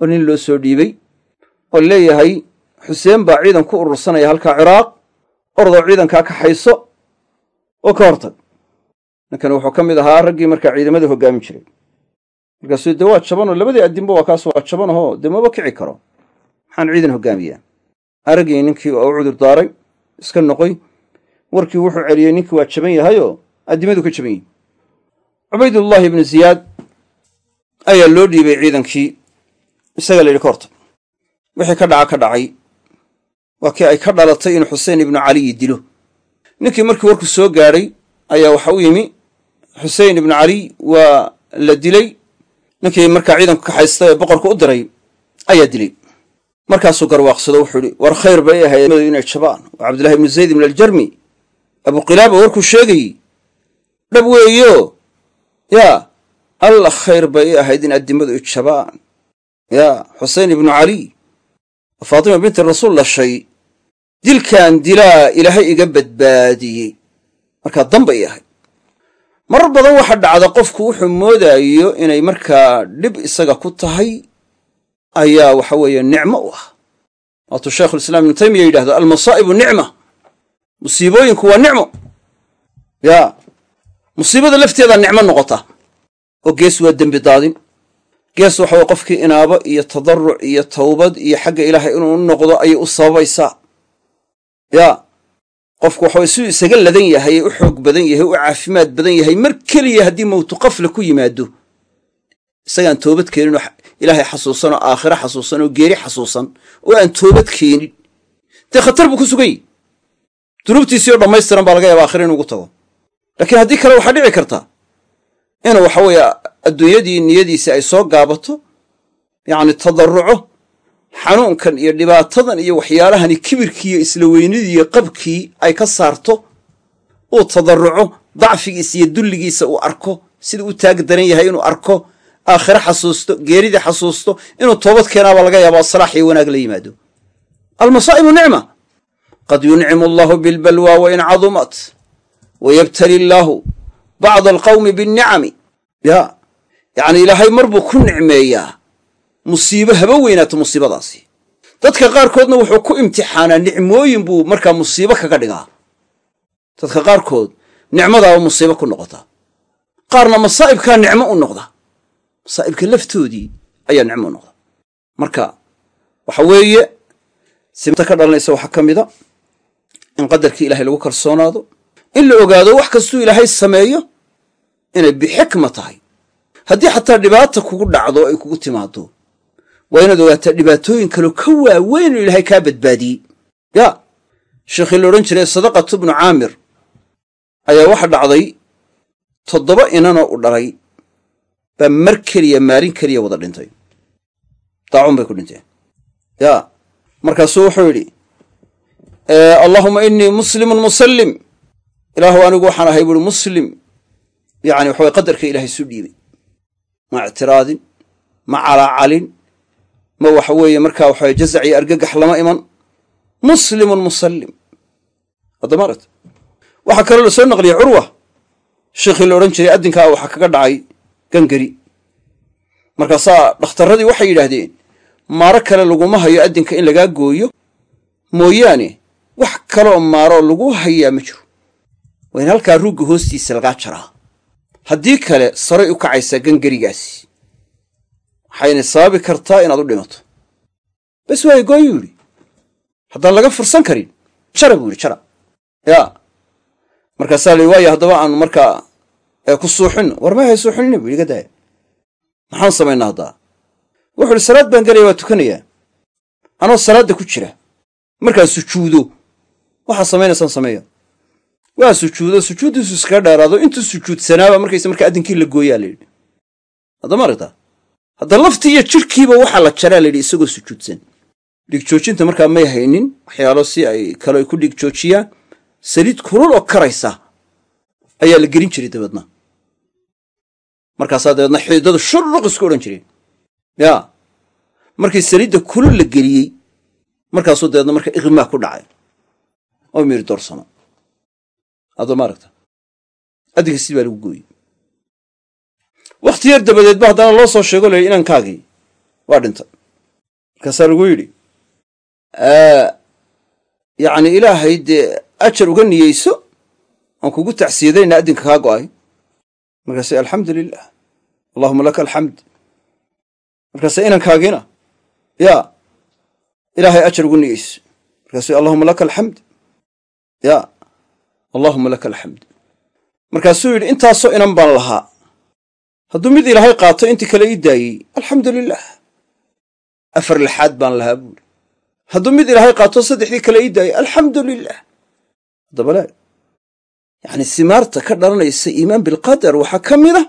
Speaker 1: oo nin loo soo dhiibey oo leeyahay xuseen baa ciidan ku urursanaya halkaa ciraaq ordoo ciidankaa kaxayso oo ka hortag. Ninkan wuxuu ka mid ahaa raggii markaa ciidamada hoggaamin jiray. Markaasuu dee waa jabanoo labadii addinba waa kaas waa jabanahoo dee maba kici karo. Maxaan ciidan hoggaamiyaa araggii ninkii oo u cudur daaray iska noqoy warkii wuxuu celiyey ninkii waa jaban yahayoo addimadu ka jaban yihiin cubaydullaahi ibnu ziyaad ayaa loo dhiibay ciidankii isaga la yidhi ka hortag wixii ka dhaca ka dhacay. Waa kii ay ka dhalatay inuu xuseen ibnu caliyi dilo. Ninkii markii warku soo gaadhay ayaa waxa u yimi xusein ibnu caliy waa la dilay. Ninkii markaa ciidanku kaxaysta ee boqorka u diray ayaa dilay. Markaasuu garwaaqsado wuxuu ihi war khayr bay ahayd inay jabaan. Waa cabdillahi ibnu zayd ibn aljarmi abu qilaaba warkuu sheegayey dhab weeyo yaa alla khayr bay i ahayd in addimadu i jabaan. Yaa xusein ibnu caliy oo faatima binti rasuul dhashay dilkan dilaa ilaahay iga badbaadiyey. Markaa damba i ahayd. Marar badan waxa dhacda qofku wuxuu moodaayo inay markaa dhib isaga ku tahay ayaa waxa weeye nicmo u ah. Waatuu shaykhulislaam ibnu taymiya yidhahdo almasaa'ibu nicma musiibooyinku waa nicmo. Yaa musiibada lafteedaa nicmo noqota. Oo gees waa dembi daadin. Gees waxa weye qofkii inaabo iyo tadaruc iyo tawbad iyo xagga ilaahay inuu noqdo ayay u sababaysaa yaa qofku waxa weye siduu isaga ladan yahay u xoog badan yahay u caafimaad badan yahay mar keliya haddii mawtu qafla ku yimaado. Isagaan toobad keenin oo ilaahay xasuusan oo aakhiro xasuusan oo geeri xasuusan. Oo aan toobad keenin. Dee khatar buu ku sugan yahy dunuubtiisii oo dhammaystiran baa laga yaaba aakhiro inuugu tago. Laakiin haddii kale waxaa dhici karta inuu waxa weeye adduunyadii niyadiisii ay soo gaabato yacni tadarruco xanuunkan iyo dhibaatadan iyo waxyaalahani kibirkii iyo isla iyo qabkii ay ka saarto uu tadarruco dacfigiisa iyo dulligiisa uu arko siduu u taag daran yahay inuu arko aakhire xasuusto geeridii xasuusto inuu toobad keenaabaa laga yaaba salaax iyo wanaag la yimaado. Almasaa'ibu nicma qad yuncimu allahu bilbalwa wain cadumat wayabtali illaahu bacda alqawmi binnicami ya yacni ilaahay mar buu ku nicmeeyaa musiibo haba weynaato musiibadaasi dadka qaarkoodna wuxuu ku imtixaanaa nicmooyin buu markaa musiibo kaga dhigaa dadka qaarkood nicmadaaba musiibo ku noqota qaarna masaa'ibkaa nicmo u noqda masaa'ibka laftoodii ayaa nicmo u noqda marka waxa weeye simta ka dhalanaysa waxaa ka mida in qadarkii ilahay lagu kalsoonaado in la ogaado wax kastuu ilaahay sameeyo inay bixikma tahay. Haddii xataa dhibaata kugu dhacdo ay kugu timaado waa inaad ogaataa dhibaatooyin kaleo ka waaweyn inuu ilaahay kaa badbaadiyey. Ya sheekhii la odhan jiray sadaqatu bnu caamir ayaa waxa dhacday toddoba inanoo u dhalay baa mar keliya maalin keliya wada dhintay. Daacun bay ku dhinteen. Ya markaasuu wuxuu yidhi allaahuma innii muslimun musallim. Ilaahu anigu waxaan ahay buuhi muslim. Yani waxaway qadarka ilahay isu dhiibay. Ma ictiraadin ma calaacalin ma waxa weeye markaa waxaway jazac iyo argagax lama iman. Muslimun musallim. Haddamarat waxaa kaloo la soo naqliyey curwa sheikhii la odhan jiray addinkaa waxaa kaga dhacay gangari markaasaa dhakhtarradii waxay yidhaahdeen maaro kale laguma hayo addinka in lagaa gooyo. Mooyaane wax kaleoo maaroo lagu hayaa ma jiro. Waa in halkaa ruugga hoostiisa lagaa jaraa. Haddii kale saray u kacaysaa gangarigaasi waxayna sababi kartaa inaad u dhimato. Bes waayo gooyuu yidhi. Haddaan laga fursan karin jara buu yidhi jara. Yaa. Markaasaa la yidhi waayo haddaba aanu markaa ku suuxinno. War ma hay suuxinina bu iga daaya. Maxaan samaynaa haddaa? Wuxu uhi salaad baan gelaya waa tukanayaa. Anoo salaadda ku jira. Markaa sujuudo waxaa samaynaysaan sameeya waa sujuudo sujuuddiisu iskaga dheeraado intuu sujuudsanaaba markayse markaa addinkii la gooyaa la yidhi. Haddama aragtaa? Hadda laftii iyo jidhkiiba waxaa la jaraa la yidhi isagoo sujuudsan dhigjoojinta markaa may haynin waxyaalo si ay kale ay ku dhigjoojiyaan saliid kulul oo karaysa ayaa la gelin jiray dabeedna. Markaasaa dabeedna xiidadu shuruq isku odhan jireen yaa markii saliidda kulul la geliyey markaasuu dabeedna marka iqmaa ku dhacay oo miiri doorsano. Adoo ma aragta. Addinka sidii baa lagu gooyey. Wakhti yar dabadeed ba haddana loo soo sheego layihi inankaagii waa dhintay markaasaa lagu yidhi yacni ilaahay dee ajar uga niyeyso aan kugu tacsiyadayna addinka kaa go'ay markaase alxamdu lilah allahuma laka alxamd. Markaase inankaagiina yaa ilaahay ajar ugu niyeyso. Markaasuu allahuma laka alxamd ya allahuma laka alxamd markaasuu yidhi intaasoo inan baan lahaa. Hadduu mid ilaahay qaato intii kale ii daayey alxamdu lilah afar lixaad baan lahaa buuri hadduu mid ilaahay qaato saddexdii kale ii daayey alxamdu lilah haddaba laa yacni simaarta ka dhalanaysa iimaan bilqadar waxaa ka mid a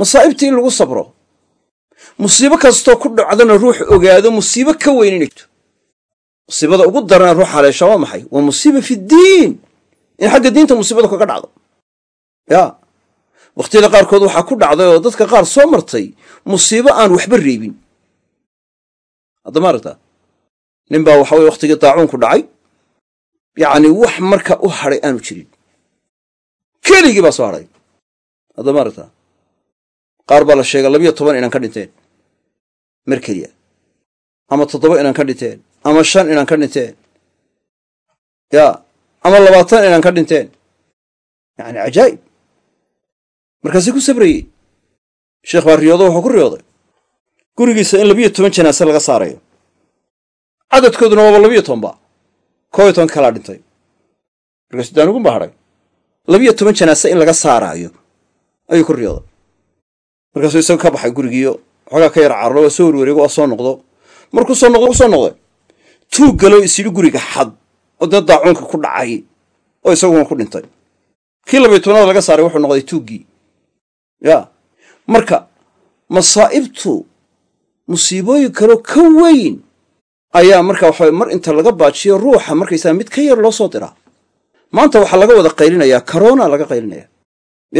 Speaker 1: masaa'ibta in lagu sabro. Musiibo kastoo ku dhacdana ruux ogaado musiibo ka weyn inay musiibada ugu darana ruux haleeshaa waa maxay? Waa musiiba fiddiin in xagga diinta musiibada kaga dhacdo. Yaa wakhtiyada qaarkood waxaa ku dhacday oo dadka qaar soo martay musiibo aan waxba reebin. Haddama aragtaa nin baa waxa weye wakhtigii daacuunku dhacay. Yacni wax marka u hadhay aanu jirin. Keligii baa soo hadhay haddama aragtaa qaar baa la sheega labiyo toban inan ka dhinteen. Mar keliya. Ama toddoba inan ka dhinteen ama shan inan ka dhinteen. Yaa ama labaatan inan ka dhinteen. Yacni cajaa'ib markaasay ku sabrayey sheekh baa riyoodo wuxuu ku riyooday. Gurigiisa in labiyo toban janaase laga saarayo cadadkooduna waaba labiyo tobanba. Koob iyo toban kalaa dhintay. Markaasuu daanugun baa hadhay labiyo toban janaase in laga saaraayo ayuu ku riyooday. Markaasuu isaga ka baxay gurigiiyo waxoogaa ka yar cararo waa soo werwareego waa soo noqdo. Markuu soo noqdo soo noqday tuug galo isyidhi guriga xad oo dee daacuunka ku dhacay oo isaguna ku dhintay. Kii labiyo tobanaad laga saaray wuxuu noqday tuuggii ya marka masaa'ibtu musiibooyin kaloo ka weyn ayaa marka waxa mar inta laga baajiyo ruuxa markaysaa mid ka yar loo soo diraa maanta waxaa laga wada qaylinayaa korona laga qaylinaya.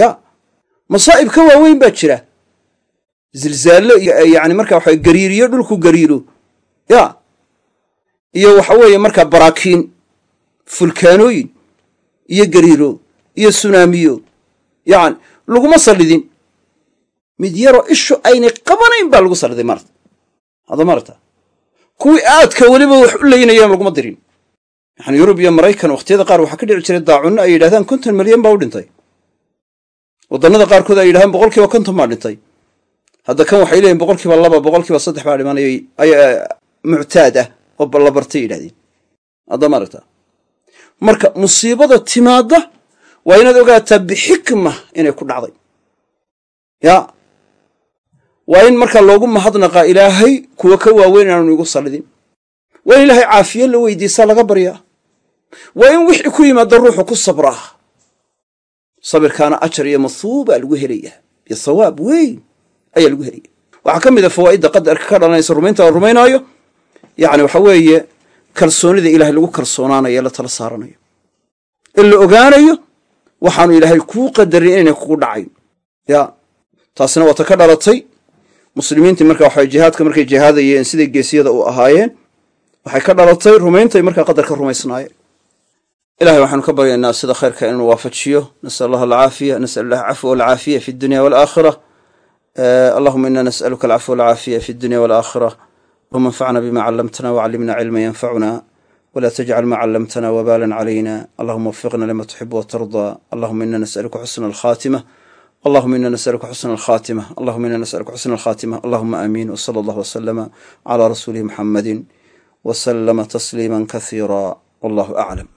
Speaker 1: Ya masaa'ib ka waaweyn baa jira. Zilzaallo yani marka waxa gariiriyo dhulku gariiro. Ya iyo waxa weeye markaa baraakiin fulkaanooyin iyo gariiro iyo sunaamiyo yani laguma sallidin mid yaroo ishu aynay qabanayn baa lagu salliday maarta hadda maarta kuwii aadka weliba wax u leynayaan laguma dirin. Yani yurub iyo maraykan wakhtiyada qaar waxaa ka dhici jiray daacunno ay yidhahdaan konton milyan baa u dhintay. Waddannada qaarkood ay yidhahdaan boqolkiiba konton baa dhintay. Hadda kan waxay leeyihiin boqolkiiba laba boqolkiiba saddex baa dhimanaya ayaa muctaad ah oo la bartay yidhahdeen hadda maaragta marka musiibada timaadda waa inaad ogaataa bixikma inay ku dhacday. Ya waa in markaa loogu mahadnaqaa ilaahay kuwa ka waaweyn inaanu igu sallidin waa in ilaahay caafiye la weydiisaa laga baryaa. Waa in wixii ku yimaada ruuxu ku sabraa. Sabirkaana ajar iyo mathuubaa lagu helayaa iyo thawaab weyn ayaa lagu helaya. Waxaa ka mid a fawaa'idda qadarka ka dhalanaysa rumaynta la rumaynaayo yacni waxa weeye kalsoonida ilaahay lagu kalsoonaanayo ee la tala saaranayo. In la ogaanayo waxaanu ilaahay kuu qadarin inaynay kugu dhacayn. Ya taasina waata ka dhalatay. Muslimiintii marka waxa jihaadka markay jihaadayeen siday geesiyada u ahaayeen waxay ka dhalatay rumayntay markaa qadarka rumaysnaayeen. Ilahay waxaanu ka baryaynaa sida khayrka inuu waafajiyo. Nasal allah alcaafiya nasal allah cafwa walcaafiya fi dunya walaakhira allahuma ina nas'aluka alcafwa walcaafiya fi dunya walaakhira anfacna bima callamtana wcallimna cilma yanfacuna wla tajcal ma callamtana wbalan calayna allahuma wafiqna lima tuxib watardaa allahuma ina nas'aluka xusna alkhatima allahuma ina nas'aluka xusna alkhatima allahuma ina nas'aluka xusna alkhatima allahuma amiin wsala allah wslama cla rasuulihi muxamadi wslama tasliima kasiira wallahu aclam